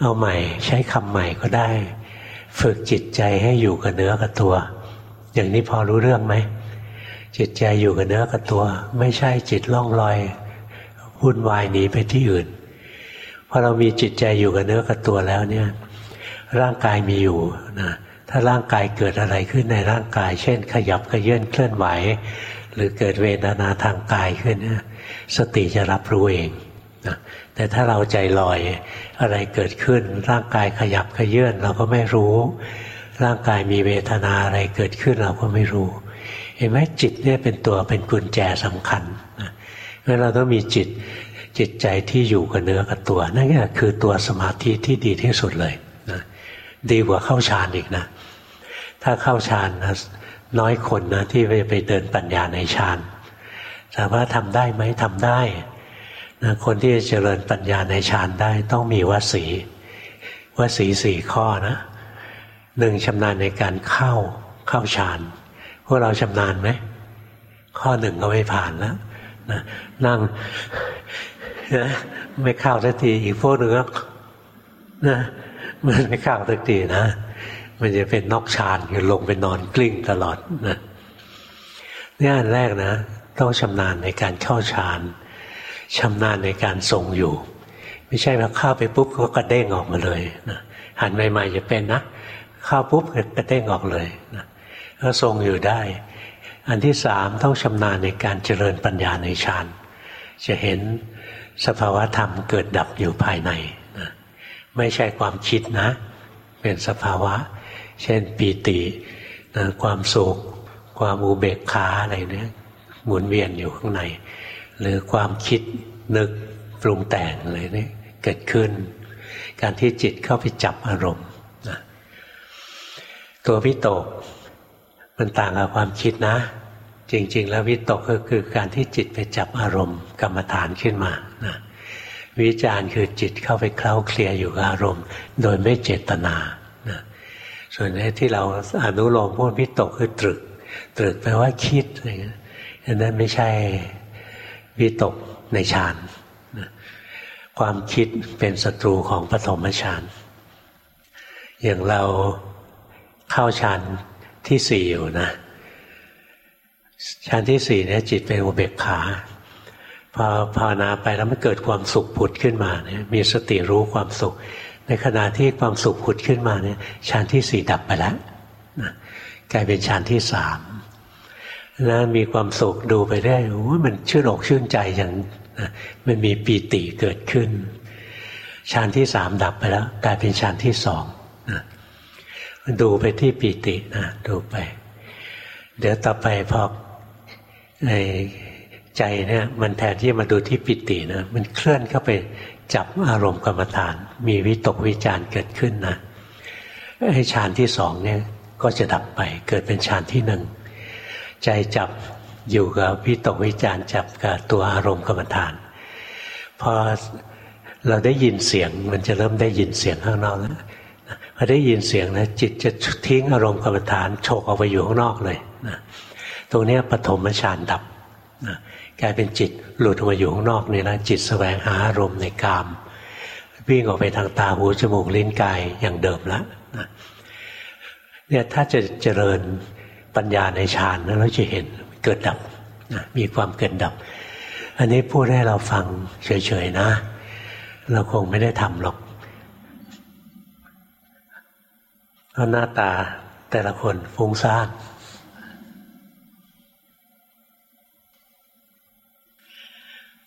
เอาใหม่ใช้คำใหม่ก็ได้ ฝึกจิตใจให้อยู่กับเนื้อกับตัว อย่างนี้พอรู้เรื่องไหมจิตใจอยู่กับเนื้อกับตัว ไม่ใช่จิตล่องลอยวุ่นวายหนีไปที่อื่นพอเรามีจิตใจอยู่กับเนื้อกับตัวแล้วเนี่ย ร่างกายมีอยู่นะถ้าร่างกายเกิดอะไรขึ้นในร่างกาย เช่น ขยับขยื่นเคลื่อนไหว หรือเกิดเวทนาทางกายขึ้นเนี่ยสติจะรับรู้เองนะแต่ถ้าเราใจลอยอะไรเกิดขึ้น ร่างกายขยับขยื่นเราก็ไม่รู้ ร่างกายมีเวทนาอะไรเกิดขึ้นเราก็ไม่รู้ เห็นไหมจิตเนี่ยเป็นตัวเป็นกุญแจสำคัญนะเพราะเราต้องมีจิตจิตใจที่อยู่กับเนื้อกับตัว นั่นก็คือตัวสมาธิที่ดีที่สุดเลย ดีกว่าเข้าฌานอีกนะ ถ้าเข้าฌานนะน้อยคนนะที่ไปไปเดินปัญญาในฌานแต่ว่าทำได้ไหมทำได้นะคนที่จะเจริญปัญญาในฌานได้ต้องมีวสีวสีสี่ข้อนะหนึ่งชำนาญในการเข้าเข้าฌานพวกเราชำนาญไหมข้อหนึ่งก็ไม่ผ่านแล้วนะนั่งนะไม่เข้าสักทีอีกพวกหนึ่งก็นะ มันไม่เข้าสักทีนะ มันจะเป็นนอกชานคือลงไปนอนกลิ้งตลอดนะนี่อันแรกนะ ต้องชำนาญในการเข้าฌานชำนาญในการทรงอยู่ ไม่ใช่ว่าเข้าไปปุ๊บก็กระเด้งออกมาเลยนะหันใหม่ๆจะเป็นนะเข้าปุ๊บกระเด้งออกเลยนะก็ทรงอยู่ได้ อันที่สามต้องชำนาญในการเจริญปัญญาในฌานจะเห็นสภาวะธรรมเกิดดับอยู่ภายใน ไม่ใช่ความคิดนะ เป็นสภาวะ เช่นปีตินะความสุข ความอุเบกขาอะไรเนี่ยหมุนเวียนอยู่ข้างใน หรือความคิดนึกปรุงแต่งอะไรเนี่เกิดขึ้น การที่จิตเข้าไปจับอารมณ์นะตัววิตกมันต่างกับความคิดนะ จริง ๆ แล้ววิตกก็คือการที่จิตไปจับอารมณ์กรรมฐานขึ้นมา วิจารณ์คือจิตเข้าไปเคล้าเคลียอยู่กับอารมณ์ โดยไม่เจตนานะส่วนที่เราอนุโลมพวกวิตกคือตรึก ตรึกแปลว่าคิดอะไรเงี้ยนั้นไม่ใช่วิตกในฌานนะความคิดเป็นศัตรูของปฐมฌานอย่างเราเข้าฌานที่สี่อยู่นะฌานที่สี่เนี่ยจิตเป็นอุเบกขา พอภาวนาไปแล้วมันเกิดความสุขผุดขึ้นมาเนี่ยมีสติรู้ความสุข ในขณะที่ความสุขผุดขึ้นมาเนี่ยฌานที่สี่ดับไปแล้วนะกลายเป็นฌานที่สามนะมีความสุขดูไปได้โอ้มันชื่นอกชื่นใจอย่างนะมันมีปีติเกิดขึ้นฌานที่สามดับไปแล้ว กลายเป็นฌานที่สองนะดูไปที่ปีตินะดูไป เดี๋ยวต่อไปพอ ใจเนี่ยมันแทนที่มาดูที่ปิตินะมันเคลื่อนเข้าไปจับอารมณ์กรรมฐาน มีวิตกวิจารเกิดขึ้นนะให้ฌานที่สองเนี่ยก็จะดับไปเกิดเป็นฌานที่หนึ่งใจจับอยู่กับวิตกวิจารจับกับตัวอารมณ์กรรมฐานพอเราได้ยินเสียงมันจะเริ่มได้ยินเสียงข้างนอกแล้วพอได้ยินเสียงนะจิตจะทิ้งอารมณ์กรรมฐานโฉกออกไปอยู่ข้างนอกเลยนะตรงนี้ปฐมฌานดับนะ กลายเป็นจิตหลุดออกมาอยู่ข้างนอกนี่นะจิตสแสวงหาอารมณ์ในกามวิ่งออกไปทางตาหูจมูกลิ้นกายอย่างเดิมแล้วนะเนี่ยถ้าจะเจริญปัญญาในฌานนั้นเราจะเห็นเกิดดับนะมีความเกิดดับ อันนี้พูดให้เราฟังเฉยๆนะ เราคงไม่ได้ทำหรอกเพราะหน้าตาแต่ละคนฟุ้งซ่าน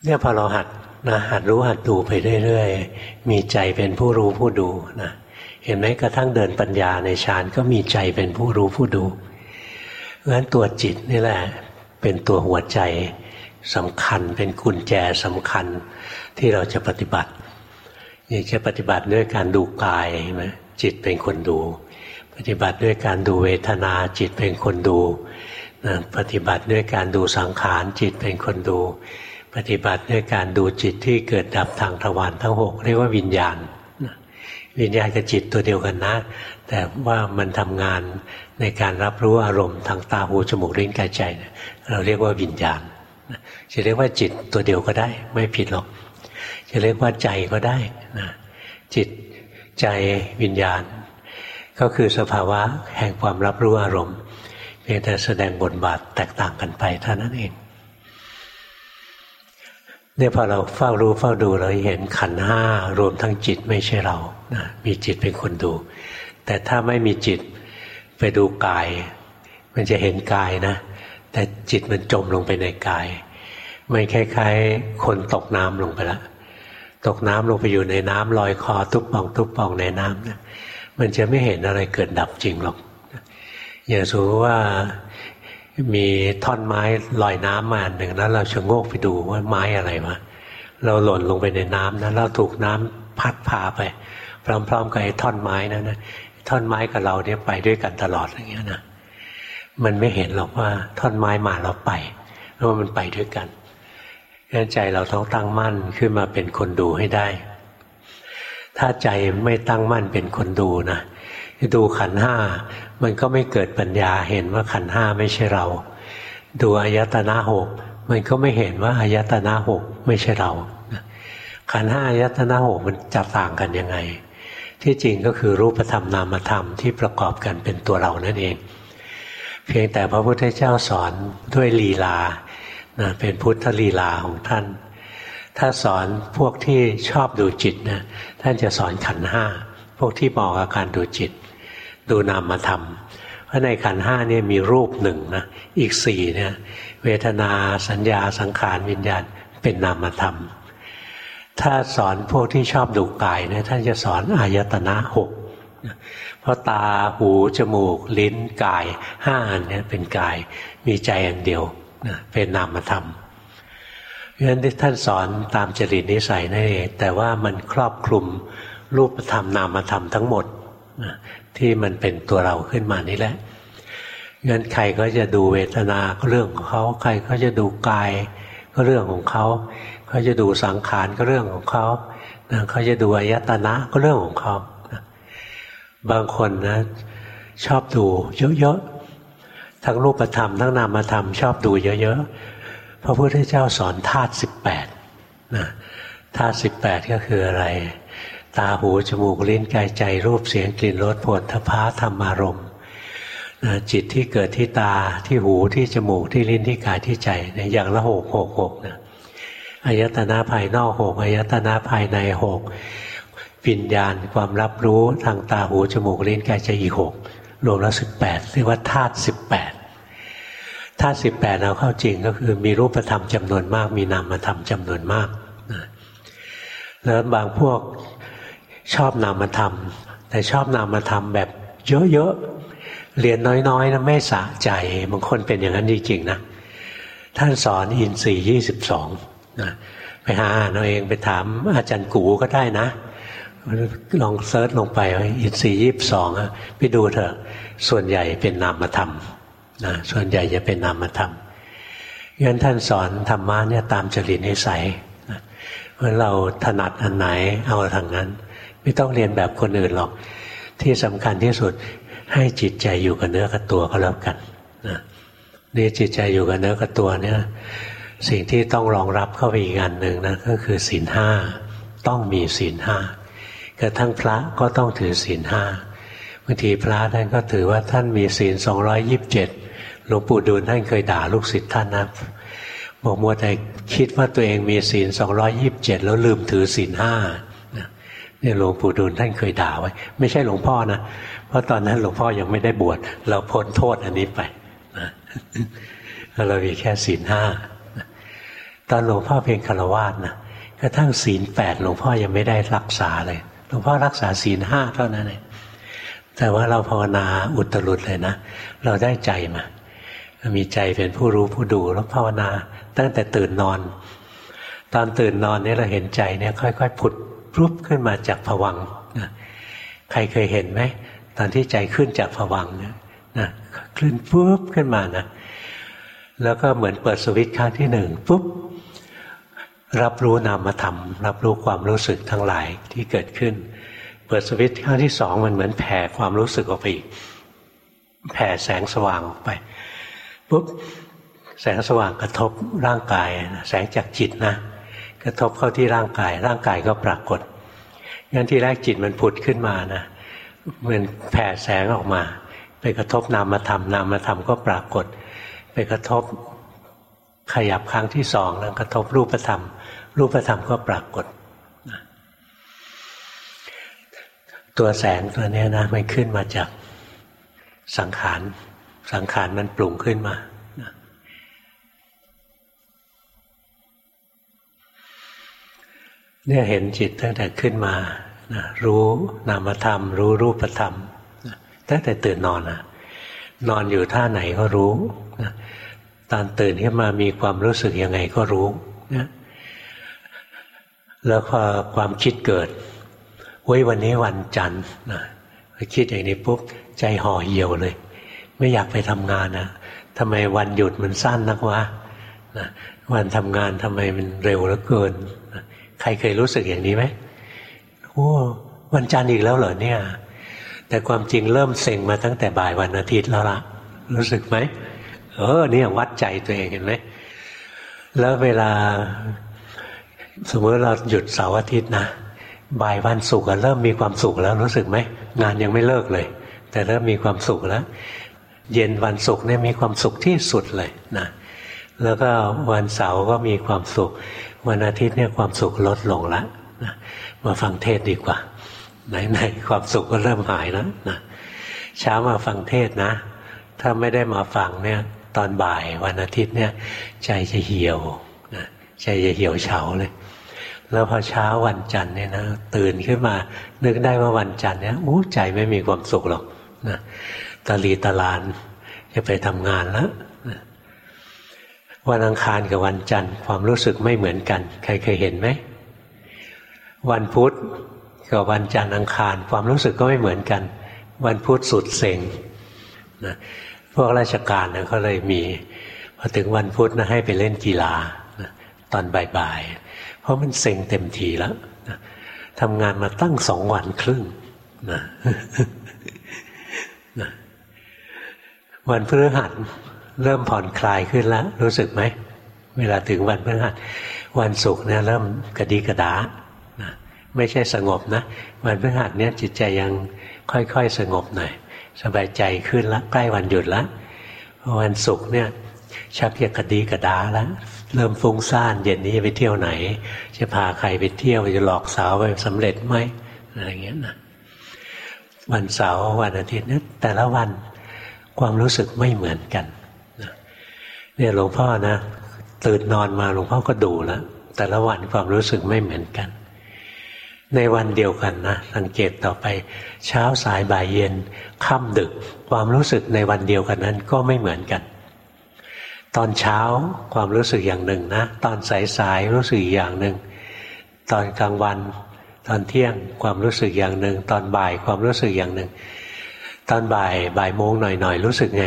เนี่ยพอเราหัดนะหัดรู้หัดดูไปเรื่อยๆ มีใจเป็นผู้รู้ผู้ดูนะเห็นไหมกระทั่งเดินปัญญาในฌานก็มีใจเป็นผู้รู้ผู้ดูเพราะฉะนั้นตัวจิตนี่แหละ เป็นตัวหัวใจสำคัญเป็นกุญแจสำคัญที่เราจะปฏิบัติอยากจะปฏิบัติด้วยการดูกายใช่ไหมจิตเป็นคนดู ปฏิบัติด้วยการดูเวทนาจิตเป็นคนดูนะปฏิบัติด้วยการดูสังขารจิตเป็นคนดู ปฏิบัติด้วยการดูจิตที่เกิดดับทางทวารทั้งหกเรียกว่าวิญญาณวิญญาณกับจิตตัวเดียวกันนะ แต่ว่ามันทำงานในการรับรู้อารมณ์ทางตาหูจมูกลิ้นกายใจเราเรียกว่าวิญญาณจะเรียกว่าจิตตัวเดียวก็ได้ ไม่ผิดหรอก จะเรียกว่าใจก็ได้นะจิตใจวิญญาณ ก็คือสภาวะแห่งความรับรู้อารมณ์เพียงแต่แสดงบทบาทแตกต่างกันไปเท่านั้นเอง เนี่ยพอเราเฝ้ารู้เฝ้าดูเราเห็นขันห้ารวมทั้งจิตไม่ใช่เรานะมีจิตเป็นคนดู แต่ถ้าไม่มีจิตไปดูกาย มันจะเห็นกายนะ แต่จิตมันจมลงไปในกายมันคล้ายๆ คนตกน้ำลงไปแล้วตกน้ำลงไปอยู่ในน้ำลอยคอทุบป่อง ทุบป่องในน้ำนะมันจะไม่เห็นอะไรเกิดดับจริงหรอก อย่างสมมติว่า มีท่อนไม้ลอยน้ำมาหนึ่งแล้วเราชะโงกไปดูว่าไม้อะไรวะเราหล่นลงไปในน้ำนะเราถูกน้ำพัดพาไป พร้อมๆกับไอ้ท่อนไม้นั้นนะท่อนไม้กับเราเนี่ยไปด้วยกันตลอดอย่างเงี้ยนะมันไม่เห็นหรอกว่าท่อนไม้มาเราไปแล้วมันไปด้วยกันงั้นใจเราต้องตั้งมั่นขึ้นมาเป็นคนดูให้ได้ ถ้าใจไม่ตั้งมั่นเป็นคนดูนะ ดูขันห้ามันก็ไม่เกิดปัญญาเห็นว่าขันห้าไม่ใช่เรา ดูอายตนะหกมันก็ไม่เห็นว่าอายตนะหกไม่ใช่เราขันห้าอายตนะหกมันจะต่างกันยังไง ที่จริงก็คือรูปธรรมนามธรรมที่ประกอบกันเป็นตัวเรานั่นเอง เพียงแต่พระพุทธเจ้าสอนด้วยลีลานะเป็นพุทธลีลาของท่าน ถ้าสอนพวกที่ชอบดูจิตนะท่านจะสอนขันห้าพวกที่เหมาะกับการดูจิต ดูนามธรรมเพราะในขันห้าเนี่ยมีรูปหนึ่งนะอีกสี่เนี่ยเวทนาสัญญาสังขารวิญญาณเป็นนามธรรม ถ้าสอนพวกที่ชอบดูกายเนี่ยท่านจะสอนอายตนะหกเพราะตาหูจมูก ลิ้นกายห้าอันเนี้เป็นกายมีใจอันเดียวเป็นนามธรรมเพราะฉะนั้นท่านสอนตามจริตนิสัยนั่นเองแต่ว่ามันครอบคลุมรูปธรรมนามธรรมทั้งหมด ที่มันเป็นตัวเราขึ้นมานี่แหละงั้นใครก็จะดูเวทนาก็เรื่องของเขา ใครก็จะดูกายก็เรื่องของเขาเขาจะดูสังขารก็เรื่องของเขาเขาจะดูอายตนะก็เรื่องของเขาบางคนนะ ชอบดูเยอะๆทั้งรูปธรรมทั้งนามธรรมชอบดูเยอะๆพระพุทธเจ้าสอนธาตุสิบแปดนะธาตุสิบแปดก็คืออะไร ตาหูจมูกลิ้นกายใจรูปเสียงกลิ่นรสผลทพะธรรมารมณ์จิตที่เกิดที่ตาที่หูที่จมูกที่ลิ้นที่กายที่ใจเนี่ยอย่างละหกหกหกนะอายตนะภายนอกหกอายตนะภายในหกปิญญาณความรับรู้ทางตาหูจมูกลิ้นกายใจอีกหกรวมแล้วสิบแปดเรียกว่าธาตุสิบแปดธาตุสิบแปดเราเข้าจริงก็คือมีรูปธรรมจำนวนมาก มีนามธรรมจำนวนมากแล้วบางพวก ชอบนามธรรม แต่ชอบนามธรรมแบบเยอะๆเรียนน้อยๆนะไม่สะใจบางคนเป็นอย่างนั้นจริงๆนะท่านสอนอินทรีย์ยี่สิบสองนะไปหาอ่านเอาเองไปถามอาจารย์กูก็ได้นะ ลองเซิร์ชลงไปอินทรีย์ยี่สิบสองไปดูเถอะส่วนใหญ่เป็นนามธรรมนะส่วนใหญ่จะเป็นนามธรรมงั้นท่านสอนธรรมะเนี่ยตามจริตนิสัยเมื่อเราถนัดอันไหนเอาทางนั้น ไม่ต้องเรียนแบบคนอื่นหรอก ที่สำคัญที่สุดให้จิตใจอยู่กับเนื้อกับตัวก็แล้วกันนะนี่จิตใจอยู่กับเนื้อกับตัวเนี่ย สิ่งที่ต้องรองรับเข้าไปอีกอันหนึ่งนะก็คือศีลห้าต้องมีศีลห้ากระทั่งพระก็ต้องถือศีลห้าบางทีพระท่านก็ถือว่าท่านมีศีลสองร้อยยิบเจ็ดหลวงปู่ดูลท่านเคยด่าลูกศิษย์ท่านนะบอกมัวแต่คิดว่าตัวเองมีศีลสองร้อยยิบเจ็ดแล้วลืมถือศีลห้า นี่หลวงปู่ดูลท่านเคยด่าไว้ ไม่ใช่หลวงพ่อนะ เพราะตอนนั้นหลวงพ่อยังไม่ได้บวชเราพ้นโทษอันนี้ไปนะเรามีแค่ศีลห้าตอนหลวงพ่อเพียงคารวาสนะกระทั่งศีลแปดหลวงพ่อยังไม่ได้รักษาเลยหลวงพ่อรักษาศีลห้าเท่านั้นเองแต่ว่าเราภาวนาอุตรุดเลยนะ เราได้ใจมา มีใจเป็นผู้รู้ผู้ดูแล้วภาวนา ตั้งแต่ตื่นนอน ตอนตื่นนอนนี่เราเห็นใจเนี่ยค่อยๆผุด รุบขึ้นมาจากผวังนะใครเคยเห็นไหมตอนที่ใจขึ้นจากผวังเนี่ยนะขึ้นปุ๊บขึ้นมานะแล้วก็เหมือนเปิดสวิตช์ครั้งที่หนึ่งปุ๊บรับรู้นามธรรม รับรู้ความรู้สึกทั้งหลายที่เกิดขึ้น เปิดสวิตช์ครั้งที่สองมันเหมือนแผ่ความรู้สึกออกไปอีกแผ่แสงสว่างออกไปปุ๊บแสงสว่างกระทบร่างกาย แสงจากจิตนะ กระทบเข้าที่ร่างกาย ร่างกายก็ปรากฏงั้นที่แรกจิตมันผุดขึ้นมานะมันแผ่แสงออกมา ไปกระทบนามธรรมนามธรรมก็ปรากฏ ไปกระทบขยับครั้งที่สองแล้วกระทบรูปธรรม รูปธรรมก็ปรากฏ ตัวแสงตัวนี้นะมันขึ้นมาจากสังขารสังขารมันปรุงขึ้นมา เนี่ยเห็นจิตตั้งแต่ขึ้นมานะรู้นามธรรม รู้รูปธรรมนะตั้งแต่ตื่นนอนนะนอนอยู่ท่าไหนก็รู้นะตอนตื่นขึ้นมามีความรู้สึกยังไงก็รู้นะแล้วพอความคิดเกิดว้วันนี้วันจันทร์นะคิดอย่างนี้ปุ๊บใจห่อเหี่ยวเลย ไม่อยากไปทำงานนะทำไมวันหยุดมันสั้นนักวะนะวันทำงานทำไมมันเร็วเหลือเกิน ใครเคยรู้สึกอย่างนี้ไหมโอ้วันจันทร์อีกแล้วเหรอเนี่ย แต่ความจริงเริ่มเซ็งมาตั้งแต่บ่ายวันอาทิตย์แล้วล่ะ รู้สึกไหมเออเนี่ยวัดใจตัวเองเห็นไหมแล้วเวลา สมมติเราหยุดเสาร์อาทิตย์นะบ่ายวันศุกร์เริ่มมีความสุขแล้วรู้สึกไหมงานยังไม่เลิกเลย แต่เริ่มมีความสุขแล้ว เย็นวันศุกร์เนี่ยมีความสุขที่สุดเลยนะแล้วก็วันเสาร์ก็มีความสุข วันอาทิตย์เนี่ยความสุขลดลงแล้วนะมาฟังเทศดีกว่า ไหนๆความสุขก็เริ่มหายแล้วนะเช้ามาฟังเทศนะ ถ้าไม่ได้มาฟังเนี่ยตอนบ่ายวันอาทิตย์เนี่ย ใจจะเหี่ยวนะใจจะเหี่ยวเฉาเลย แล้วพอเช้าวันจันทร์เนี่ยนะตื่นขึ้นมานึกได้ว่าวันจันทร์เนี่ยอู้ใจไม่มีความสุขหรอกนะตะลีตะลานจะไปทำงานแล้ว วันอังคารกับวันจันทร์ความรู้สึกไม่เหมือนกัน ใครเคยเห็นไหม วันพุธกับวันจันทร์อังคารความรู้สึกก็ไม่เหมือนกัน วันพุธสุดเซ็งนะพวกราชการนะเขาเลยมีพอถึงวันพุธนะให้ไปเล่นกีฬานะตอนบ่ายๆเพราะมันเซ็งเต็มทีแล้วนะทำงานมาตั้งสองวันครึ่งนะนะวันพฤหัส เริ่มผ่อนคลายขึ้นแล้วรู้สึกไหม เวลาถึงวันพฤหัสวันศุกร์เนี่ยเริ่มกระดีกระดานะไม่ใช่สงบนะ วันพฤหัสเนี่ยจิตใจยังค่อยๆสงบหน่อยสบายใจขึ้นละใกล้วันหยุดละวันศุกร์เนี่ยชักจะกระดีกระดาแล้วเริ่มฟุ้งซ่านเย็นนี้จะไปเที่ยวไหน จะพาใครไปเที่ยวจะหลอกสาวไปสำเร็จไหมอะไรเงี้ยนะวันเสาร์วันอาทิตย์เนี่ยแต่ละวันความรู้สึกไม่เหมือนกัน เนี่ยหลวงพ่อนะตื่นนอนมาหลวงพ่อก็ดูแล้วแต่ละวันความรู้สึกไม่เหมือนกัน ในวันเดียวกันนะสังเกตต่อไป เช้าสายบ่ายเย็นค่ำดึก ความรู้สึกในวันเดียวกันนั้นก็ไม่เหมือนกัน ตอนเช้าความรู้สึกอย่างหนึ่งนะ ตอนสายสายรู้สึกอย่างหนึ่ง ตอนกลางวัน ตอนเที่ยงความรู้สึกอย่างหนึ่ง ตอนบ่ายความรู้สึกอย่างหนึ่ง ตอนบ่ายบ่ายโมงหน่อยๆรู้สึกไง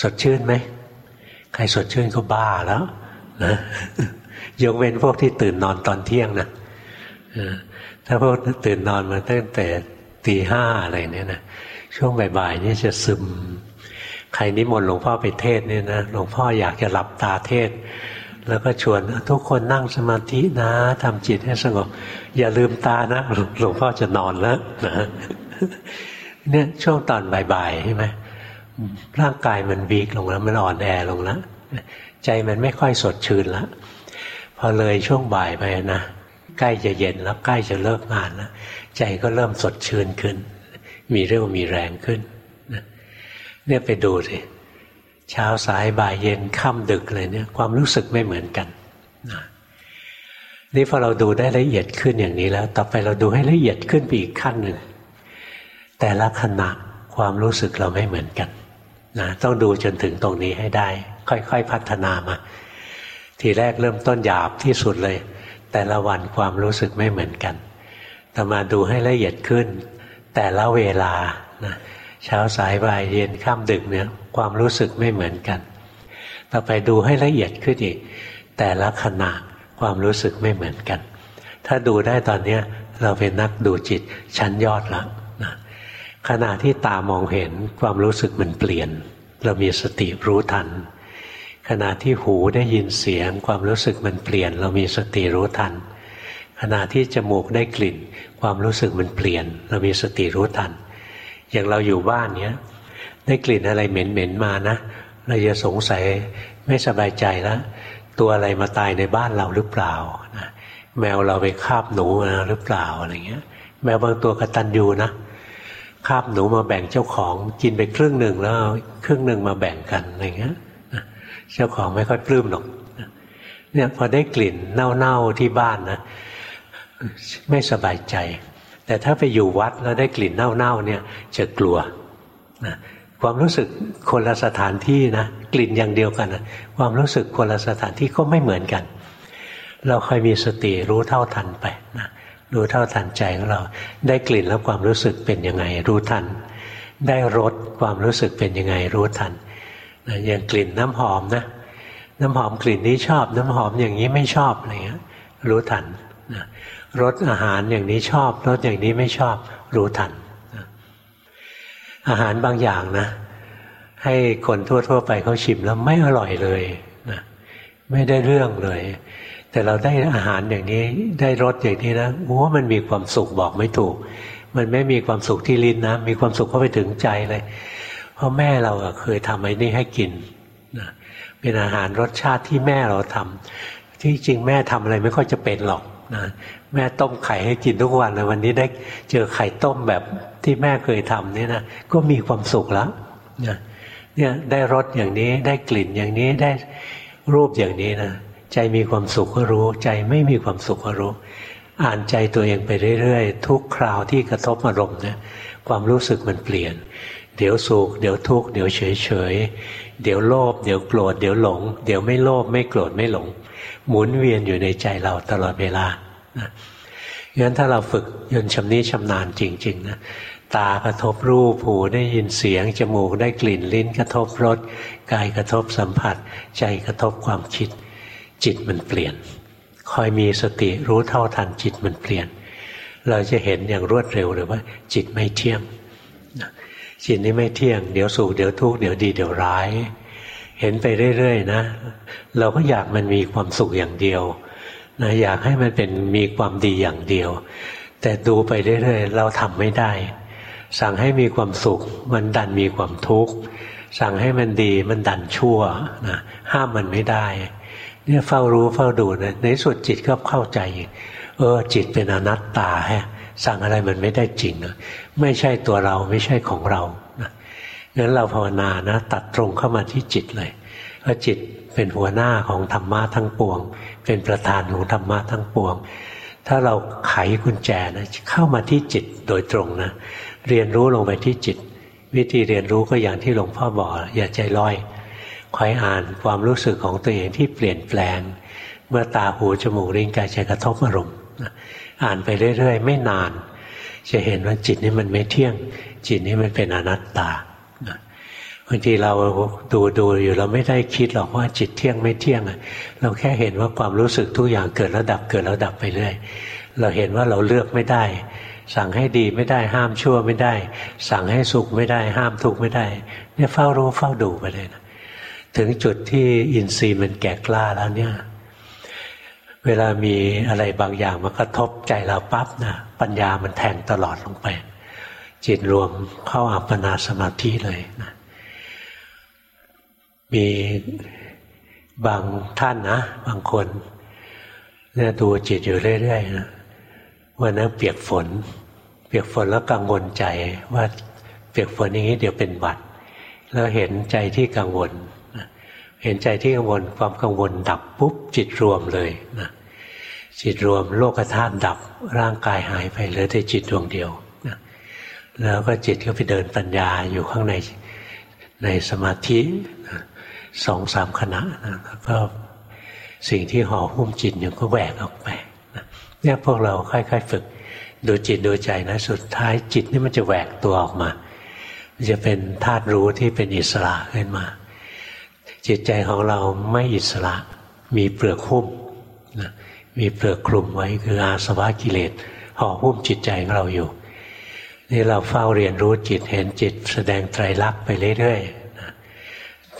สดชื่นไหม ครสดชื่นก็บ้าแล้วนะยกเว้นพวกที่ตื่นนอนตอนเที่ยงนะถ้าพวกตื่นนอนมาตั้งแต่ตีห้าอะไรเนี่ยนะช่วงบ่ายๆนี่จะซึม ใครนิมนต์หลวงพ่อไปเทศเนี่ยนะหลวงพ่ออยากจะหลับตาเทศ แล้วก็ชวนทุกคนนั่งสมาธินะทำจิตให้สงบ อย่าลืมตานะหลวงพ่อจะนอนแล้วนะเนี่ยช่วงตอนบ่ายๆใช่ไหม ร่างกายมันวีกลงแล้วมันอ่อนแอลงแล้วใจมันไม่ค่อยสดชื่นแล้วพอเลยช่วงบ่ายไปนะใกล้จะเย็นแล้วใกล้จะเลิกงานแล้วใจก็เริ่มสดชื่นขึ้น มีเรี่ยวมีแรงขึ้นเนี่ยไปดูสิเช้าสายบ่ายเย็นค่ำดึกเลยเนี่ย ความรู้สึกไม่เหมือนกันนะนี่พอเราดูได้ละเอียดขึ้นอย่างนี้แล้ว ต่อไปเราดูให้ละเอียดขึ้นไปอีกขั้นหนึ่งแต่ละขณะความรู้สึกเราไม่เหมือนกัน นะต้องดูจนถึงตรงนี้ให้ได้ ค่อยๆ พัฒนามา ทีแรกเริ่มต้นหยาบที่สุดเลย แต่ละวันความรู้สึกไม่เหมือนกันต่อมาดูให้ละเอียดขึ้น แต่ละเวลานะเช้าสายบ่ายเย็นค่ำดึกเนี่ยความรู้สึกไม่เหมือนกันต่อไปดูให้ละเอียดขึ้นอีก แต่ละขณะความรู้สึกไม่เหมือนกัน ถ้าดูได้ตอนนี้เราเป็นนักดูจิตชั้นยอดแล้ว ขณะที่ตามองเห็นความรู้สึกมันเปลี่ยน เรามีสติรู้ทัน ขณะที่หูได้ยินเสียง ความรู้สึกมันเปลี่ยน เรามีสติรู้ทัน ขณะที่จมูกได้กลิ่น ความรู้สึกมันเปลี่ยน เรามีสติรู้ทัน อย่างเราอยู่บ้านเนี้ยได้กลิ่นอะไรเหม็นๆมานะ เราจะสงสัยไม่สบายใจแล้วตัวอะไรมาตายในบ้านเราหรือเปล่านะแมวเราไปคาบหนูนะหรือเปล่าอะไรเงี้ย แมวบางตัวกระตัญญูนะ คาบหนูมาแบ่งเจ้าของกินไปครึ่งหนึ่งแล้วครึ่งหนึ่งมาแบ่งกันอะไรเงี้ยเจ้าของไม่ค่อยปลื้มหรอกเนี่ยพอได้กลิ่นเน่าๆที่บ้านนะไม่สบายใจ แต่ถ้าไปอยู่วัดแล้วได้กลิ่นเน่าๆเนี่ยจะกลัวนะความรู้สึกคนละสถานที่นะกลิ่นอย่างเดียวกันนะความรู้สึกคนละสถานที่ก็ไม่เหมือนกัน เราคอยมีสติรู้เท่าทันไปนะ รู้เท่าทันใจของเรา ได้กลิ่นแล้วความรู้สึกเป็นยังไง รู้ทัน ได้รสความรู้สึกเป็นยังไง รู้ทันอย่างกลิ่นน้ำหอมนะ น้ำหอมกลิ่นนี้ชอบ น้ำหอมอย่างนี้ไม่ชอบอะไรเงี้ยรู้ทันนะรสอาหารอย่างนี้ชอบรสอย่างนี้ไม่ชอบ รู้ทันอาหารบางอย่างนะ ให้คนทั่ว ๆ ไปเขาชิมแล้วไม่อร่อยเลยนะไม่ได้เรื่องเลย แต่เราได้อาหารอย่างนี้ได้รสอย่างนี้นะโอ้มันมีความสุขบอกไม่ถูก มันไม่มีความสุขที่ลิ้นนะ มีความสุขเข้าไปถึงใจเลย เพราะแม่เราเคยทำไอ้นี่ให้กินนะเป็นอาหารรสชาติที่แม่เราทำที่จริงแม่ทำอะไรไม่ค่อยจะเป็นหรอกนะแม่ต้มไข่ให้กินทุกวันเลยวันนี้ได้เจอไข่ต้มแบบที่แม่เคยทำนี่นะก็มีความสุขแล้วเนี่ยได้รสอย่างนี้ได้กลิ่นอย่างนี้ได้รูปอย่างนี้นะ ใจมีความสุขก็รู้ ใจไม่มีความสุขก็รู้ อ่านใจตัวเองไปเรื่อยๆ ทุกคราวที่กระทบอารมณ์เนี่ยความรู้สึกมันเปลี่ยน เดี๋ยวสุขเดี๋ยวทุกข์เดี๋ยวเฉยเฉยเดี๋ยวโลภเดี๋ยวโกรธเดี๋ยวหลง เดี๋ยวไม่โลภไม่โกรธไม่หลง หมุนเวียนอยู่ในใจเราตลอดเวลานะงั้นถ้าเราฝึกยนชำนิชำนาญจริงๆนะตากระทบรูปหูได้ยินเสียง จมูกได้กลิ่นลิ้นกระทบรสกายกระทบสัมผัส ใจกระทบความคิด จิตมันเปลี่ยน คอยมีสติรู้เท่าทันจิตมันเปลี่ยน เราจะเห็นอย่างรวดเร็วเลยว่า จิตไม่เที่ยงจิตนี้ไม่เที่ยง เดี๋ยวสุขเดี๋ยวทุกข์เดี๋ยวดีเดี๋ยวร้าย เห็นไปเรื่อยๆนะ เราก็อยากมันมีความสุขอย่างเดียวนะอยากให้มันเป็นมีความดีอย่างเดียว แต่ดูไปเรื่อยๆเราทำไม่ได้ สั่งให้มีความสุข มันดันมีความทุกข์สั่งให้มันดีมันดันชั่วนะห้ามมันไม่ได้ เนี่ยเฝ้ารู้เฝ้าดูนะในสุดจิตก็เข้าใจเออ จิตเป็นอนัตตาฮะสั่งอะไรมันไม่ได้จริงนะไม่ใช่ตัวเราไม่ใช่ของเรานะงั้นเราภาวนานะ ตัดตรงเข้ามาที่จิตเลยเพราะจิตเป็นหัวหน้าของธรรมะทั้งปวง เป็นประธานของธรรมะทั้งปวง ถ้าเราไขกุญแจนะเข้ามาที่จิตโดยตรงนะเรียนรู้ลงไปที่จิต วิธีเรียนรู้ก็อย่างที่หลวงพ่อบอกอย่าใจลอย คอยอ่านความรู้สึกของตัวเองที่เปลี่ยนแปลง เมื่อตาหูจมูกลิ้นกายใจกระทบอารมณ์อ่านไปเรื่อย ๆ ไม่นาน จะเห็นว่าจิตนี้มันไม่เที่ยง จิตนี้มันเป็นอนัตตาบางทีเราดูดูอยู่เราไม่ได้คิดหรอกว่าจิตเที่ยงไม่เที่ยงเราแค่เห็นว่าความรู้สึกทุกอย่างเกิดแล้วดับเกิดแล้วดับไปเรื่อยเราเห็นว่าเราเลือกไม่ได้ สั่งให้ดีไม่ได้ห้ามชั่วไม่ได้ สั่งให้สุขไม่ได้ห้ามทุกข์ไม่ได้เนี่ยเฝ้ารู้เฝ้าดูไปเลยนะ ถึงจุดที่อินทรีย์มันแก่กล้าแล้วเนี่ย เวลามีอะไรบางอย่างมากระทบใจเราปั๊บนะปัญญามันแทงตลอดลงไป จิตรวมเข้าอัปปนาสมาธิเลยนะมีบางท่านนะบางคนเนี่ยดูจิตอยู่เรื่อยๆนะวันนั้นเปียกฝน เปียกฝนแล้วกังวลใจว่าเปียกฝนอย่างนี้เดี๋ยวเป็นหวัด แล้วเห็นใจที่กังวล เห็นใจที่กังวลความกังวลดับปุ๊บจิตรวมเลยนะจิตรวมโลกธาตุดับร่างกายหายไปเหลือแต่จิตดวงเดียวนะแล้วก็จิตก็ไปเดินปัญญาอยู่ข้างในในสมาธินะสองสามขณะนะแล้วก็สิ่งที่ห่อหุ้มจิตอยู่ก็แหวกออกไปนะเนี่ยพวกเราค่อยๆฝึกดูจิตดูใจนะสุดท้ายจิตนี่มันจะแหวกตัวออกมาจะเป็นธาตุรู้ที่เป็นอิสระขึ้นมา จิตใจของเราไม่อิสระ มีเปลือกหุ้มนะมีเปลือกคลุมไว้คืออาสวะกิเลสห่อหุ้มจิตใจของเราอยู่ นี่เราเฝ้าเรียนรู้จิตเห็นจิตแสดงไตรลักษณ์ไปเรื่อยๆนะ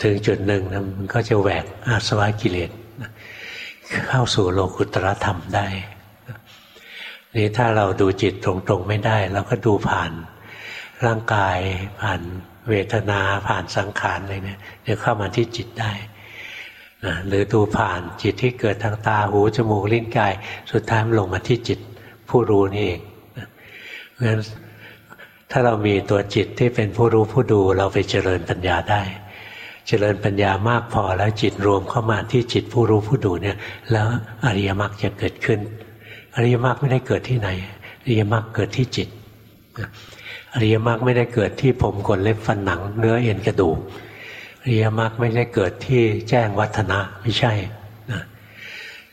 ถึงจุดหนึ่งนะมันก็จะแหวกอาสวะกิเลสนะเข้าสู่โลกุตรธรรมได้นี่ถ้าเราดูจิตตรงๆไม่ได้ เราก็ดูผ่านร่างกายผ่าน เวทนาผ่านสังขารอะไรเนี่ยเดี๋ยวเข้ามาที่จิตได้นะหรือดูผ่านจิตที่เกิดทางตาหูจมูกลิ้นกาย สุดท้ายมันลงมาที่จิตผู้รู้นี่เองนะเพราะฉะนั้นถ้าเรามีตัวจิตที่เป็นผู้รู้ผู้ดูเราไปเจริญปัญญาได้ เจริญปัญญามากพอแล้วจิตรวมเข้ามาที่จิตผู้รู้ผู้ดูเนี่ย แล้วอริยมรรคจะเกิดขึ้น อริยมรรคไม่ได้เกิดที่ไหนอริยมรรคเกิดที่จิต อริยมรรคไม่ได้เกิดที่ผมขนเล็บฟันหนัง เนื้อเอ็นกระดูกอริยมรรคไม่ได้เกิดที่แจ้งวัฒนะไม่ใช่นะ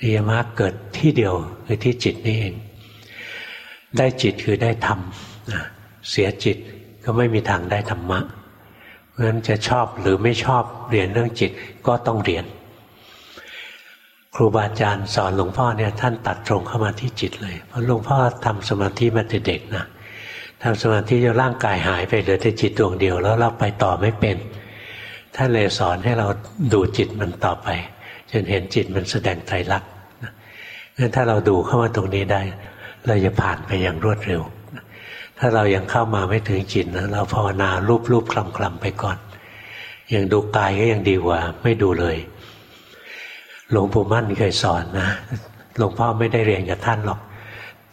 อริยมรรคเกิดที่เดียวคือที่จิตนี่เอง ได้จิตคือได้ธรรมนะเสียจิตก็ไม่มีทางได้ธรรมะเพราะฉะนั้นจะชอบหรือไม่ชอบเรียนเรื่องจิตก็ต้องเรียน ครูบาอาจารย์สอนหลวงพ่อเนี่ยท่านตัดตรงเข้ามาที่จิตเลยเพราะหลวงพ่อทำสมาธิมาแต่เด็กนะ ทำสมาธิจนร่างกายหายไปเหลือแต่จิตดวงเดียว แล้วเราไปต่อไม่เป็นท่านเลยสอนให้เราดูจิตมันต่อไป จนเห็นจิตมันแสดงไตรลักษณ์งั้นถ้าเราดูเข้ามาตรงนี้ได้ เราจะผ่านไปอย่างรวดเร็ว ถ้าเรายังเข้ามาไม่ถึงจิตนะเราภาวนารูปรูปคลำคลำไปก่อนอย่างดูกายก็ยังดีกว่า ไม่ดูเลย หลวงปู่มั่นเคยสอนนะหลวงพ่อไม่ได้เรียนกับท่านหรอก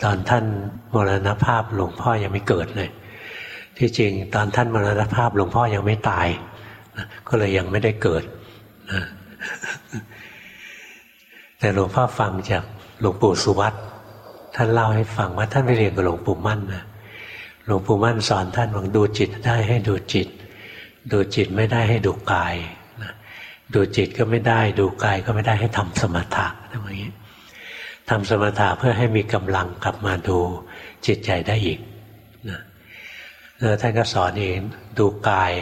ตอนท่านมรณภาพหลวงพ่อยังไม่เกิดเลย ที่จริงตอนท่านมรณภาพหลวงพ่อยังไม่ตายนะก็เลยยังไม่ได้เกิดนะแต่หลวงพ่อฟังจากหลวงปู่สุวัตท่านเล่าให้ฟังว่าท่านไปเรียนกับหลวงปู่มั่นนะหลวงปู่มั่นสอนท่านว่าดูจิตได้ให้ดูจิต ดูจิตไม่ได้ให้ดูกายนะดูจิตก็ไม่ได้ ดูกายก็ไม่ได้ให้ทำสมถะอย่างนี้ ทำสมถะเพื่อให้มีกำลังกลับมาดูจิตใจได้อีกนะแล้วท่านก็สอนเองดูกาย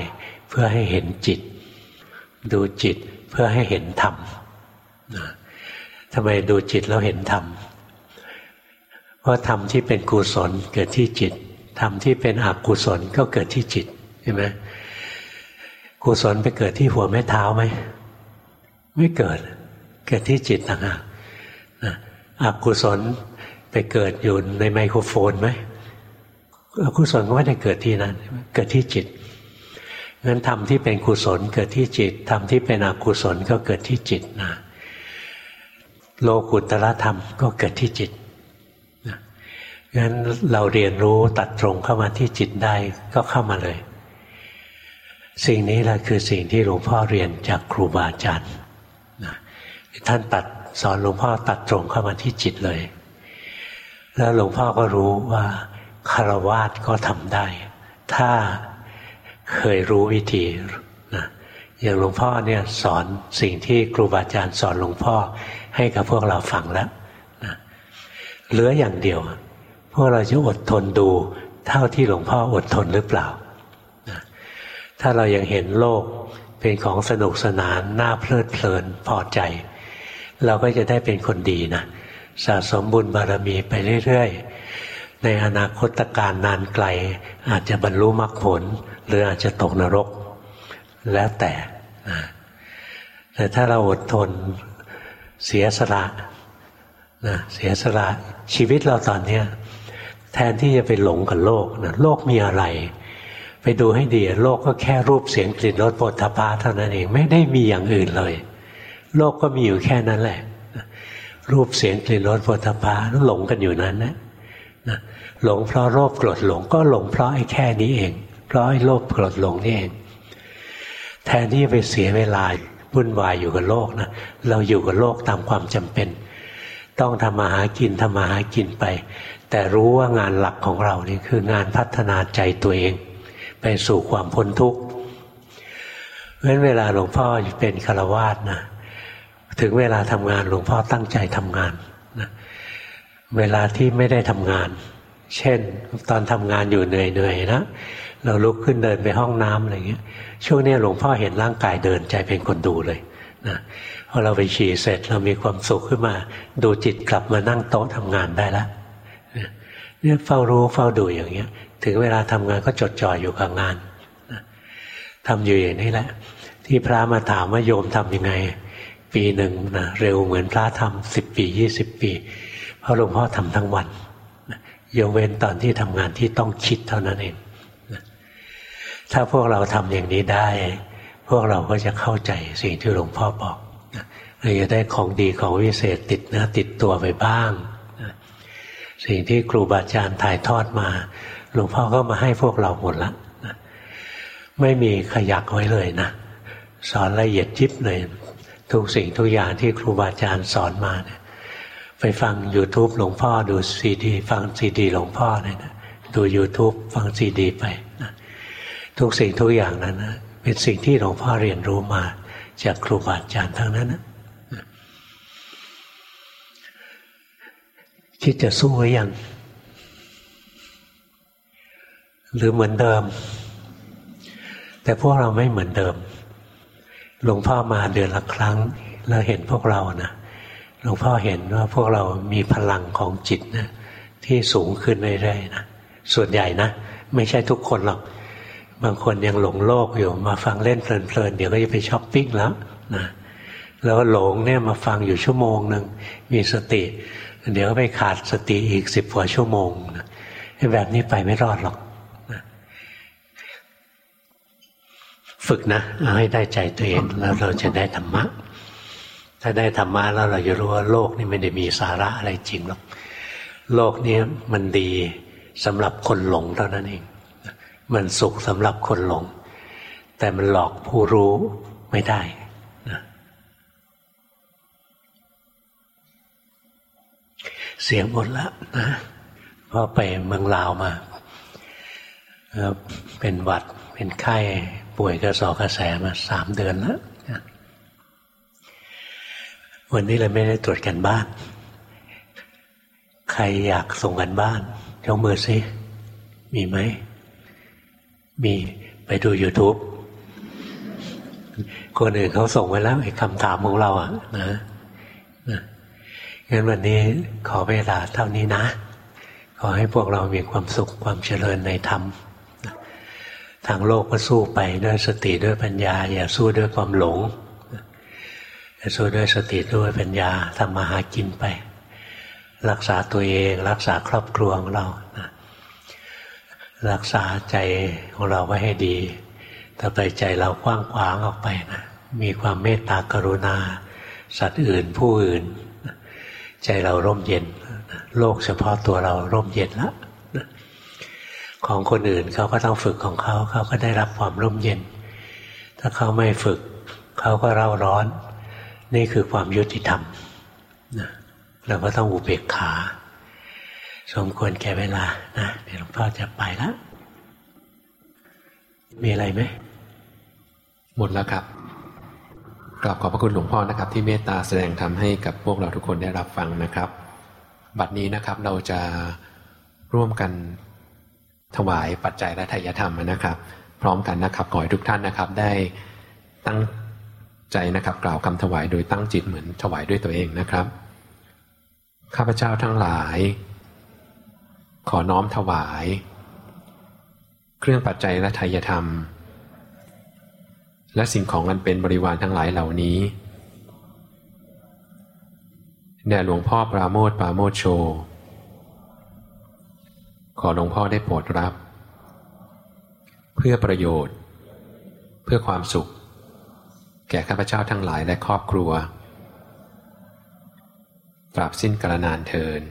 เพื่อให้เห็นจิต ดูจิตเพื่อให้เห็นธรรมนะทำไมดูจิตแล้วเห็นธรรมเพราะธรรมที่เป็นกุศลเกิดที่จิตธรรมที่เป็นอกุศลก็เกิดที่จิตเห็นไหมกุศลไปเกิดที่หัวแม่เท้าไหมไม่เกิด เกิดที่จิตต่างหาก อกุศลไปเกิดอยู่ในไมโครโฟนไหมอกุศลก็ไม่ได้เกิดที่นั้น เกิดที่จิตงั้นธรรมที่เป็นกุศลเกิดที่จิตธรรมที่เป็นอกุศลก็เกิดที่จิตนะโลกุตละธรรมก็เกิดที่จิตนะงั้นเราเรียนรู้ตัดตรงเข้ามาที่จิตได้ก็เข้ามาเลย สิ่งนี้แหละคือสิ่งที่หลวงพ่อเรียนจากครูบาอาจารย์นะท่านตัด สอนหลวงพ่อตัดตรงเข้ามาที่จิตเลย แล้วหลวงพ่อก็รู้ว่าคารวาสก็ทำได้ ถ้าเคยรู้วิธีนะอย่างหลวงพ่อเนี่ยสอนสิ่งที่ครูบาอาจารย์สอนหลวงพ่อให้กับพวกเราฟังแล้วนะเหลืออย่างเดียว พวกเราจะอดทนดูเท่าที่หลวงพ่ออดทนหรือเปล่านะถ้าเรายังเห็นโลกเป็นของสนุกสนานน่าเพลิดเพลินพอใจ เราก็จะได้เป็นคนดีนะสะสมบุญบารมีไปเรื่อยๆ ในอนาคตการนานไกล อาจจะบรรลุมรรคผล หรืออาจจะตกนรก แล้วแต่นะแต่ถ้าเราอดทนเสียสละนะเสียสละชีวิตเราตอนนี้แทนที่จะไปหลงกับโลกนะโลกมีอะไร ไปดูให้ดี โลกก็แค่รูปเสียงกลิ่นรสปฐพาเท่านั้นเอง ไม่ได้มีอย่างอื่นเลย โลกก็มีอยู่แค่นั้นแหละ รูปเสียงกลิ่นรสปฐพาแล้วหลงกันอยู่นั้นนะหลงเพราะโลภโกรธหลงก็หลงเพราะไอ้แค่นี้เอง เพราะไอ้โลภโกรธหลงนี่เอง แทนที่จะไปเสียเวลาวุ่นวายอยู่กับโลกนะเราอยู่กับโลกตามความจำเป็น ต้องทำมาหากินทำมาหากินไป แต่รู้ว่างานหลักของเรานี่คืองานพัฒนาใจตัวเอง ไปสู่ความพ้นทุกข์เพราะฉะนั้นเวลาหลวงพ่อเป็นฆราวาสนะ ถึงเวลาทำงานหลวงพ่อตั้งใจทำงานนะเวลาที่ไม่ได้ทำงาน เช่น ตอนทำงานอยู่เหนื่อยๆนะเราลุกขึ้นเดินไปห้องน้ำอะไรเงี้ย ช่วงนี้หลวงพ่อเห็นร่างกายเดินใจเป็นคนดูเลยนะพอเราไปฉี่เสร็จเรามีความสุขขึ้นมา ดูจิตกลับมานั่งโต๊ะทำงานได้แล้วเนี่ยเฝ้ารู้เฝ้าดูอย่างเงี้ย ถึงเวลาทำงานก็จดจ่ออยู่กับงานทำอยู่อย่างนี้แหละ ที่พระมาถามว่าโยมทำยังไง ปีหนึ่งนะเร็วเหมือนพระทำสิบปียี่สิบปี เพราะหลวงพ่อทำทั้งวันยกเว้นตอนที่ทำงานที่ต้องคิดเท่านั้นเองถ้าพวกเราทำอย่างนี้ได้ พวกเราก็จะเข้าใจสิ่งที่หลวงพ่อบอกเราจะได้ของดีของวิเศษติดนื้อติดตัวไปบ้าง สิ่งที่ครูบาอาจารย์ถ่ายทอดมา หลวงพ่อก็มาให้พวกเราหมดละไม่มีขยักไว้เลยนะ สอนละเอียดยิบเลย ทุกสิ่งทุกอย่างที่ครูบาอาจารย์สอนมาเนี่ยไปฟัง YouTube หลวงพ่อดูซีดี ฟังซีดีหลวงพ่อเนี่ยนะดู YouTube ฟังซีดีไปนะทุกสิ่งทุกอย่างนั้นนะเป็นสิ่งที่หลวงพ่อเรียนรู้มา จากครูบาอาจารย์ทั้งนั้นนะคิดจะสู้ไว้ยัง หรือเหมือนเดิม แต่พวกเราไม่เหมือนเดิม หลวงพ่อมาเดือนละครั้ง แล้วเห็นพวกเรานะหลวงพ่อเห็นว่าพวกเรามีพลังของจิตนะที่สูงขึ้นเรื่อยๆนะส่วนใหญ่นะ ไม่ใช่ทุกคนหรอก บางคนยังหลงโลกอยู่ มาฟังเล่นเพลินๆเดี๋ยวก็จะไปช้อปปิ้งแล้วนะแล้วหลงเนี่ยมาฟังอยู่ชั่วโมงหนึ่งมีสติ เดี๋ยวก็ไปขาดสติอีกสิบกว่าชั่วโมงนะแบบนี้ไปไม่รอดหรอกนะ ฝึกนะเอาให้ได้ใจตัวเองแล้วเราจะได้ธรรมะ ถ้าได้ธรรมะแล้วเราจะรู้ว่าโลกนี่ไม่ได้มีสาระอะไรจริงหรอกโลกนี้มันดีสำหรับคนหลงเท่านั้นเอง มันสุขสำหรับคนหลง แต่มันหลอกผู้รู้ไม่ได้นะเสียงหมดละนะพราะไปเมืองลาวมา เป็นหวัดเป็นไข้ ป่วยกระสอบกระแสมาสามเดือนแล้ววันนี้เลยไม่ได้ตรวจกันบ้าน ใครอยากส่งกันบ้านยกมือซิมีไหม มีไปดู YouTube คนอื่นเขาส่งไว้แล้วไอ้คำถามของเราอะนะนะงั้นวันนี้ขอเวลาเท่านี้นะ ขอให้พวกเรามีความสุขความเจริญในธรรม ทางโลกก็สู้ไปด้วยสติด้วยปัญญา อย่าสู้ด้วยความหลงอย่าสู้ด้วยสติด้วยปัญญาทำมาหากินไป รักษาตัวเองรักษาครอบครัวของเรานะรักษาใจของเราไว้ให้ดีถ้าไปใจเรากว้างขวางออกไปนะมีความเมตตากรุณา สัตว์อื่นผู้อื่น ใจเราร่มเย็น โลกเฉพาะตัวเราร่มเย็นละ ของคนอื่นเขาก็ต้องฝึกของเขาเขาก็ได้รับความร่มเย็น ถ้าเขาไม่ฝึกเขาก็เร่าร้อน นี่คือความยุติธรรมเราก็ต้องอุเบกขา สมควรแก่เวลานะเดี๋ยวหลวงพ่อจะไปแล้วมีอะไรไหมหมดแล้วครับกราบขอบพระคุณหลวงพ่อนะครับ ที่เมตตาแสดงธรรมให้กับพวกเราทุกคนได้รับฟังนะครับ บัดนี้นะครับเราจะร่วมกัน ถวายปัจจัยและทายธรรมนะครับ พร้อมกันนะครับขอให้ทุกท่านนะครับ ได้ตั้งใจนะครับ กล่าวคำถวายโดยตั้งจิตเหมือนถวายด้วยตัวเองนะครับข้าพเจ้าทั้งหลาย ขอน้อมถวาย เครื่องปัจจัยและทายธรรม และสิ่งของอันเป็นบริวารทั้งหลายเหล่านี้แด่หลวงพ่อปราโมทปราโมทโช ขอหลวงพ่อได้โปรดรับ เพื่อประโยชน์ เพื่อความสุข แก่ข้าพเจ้าทั้งหลายและครอบครัว ปราบสิ้นกาลนานเทิน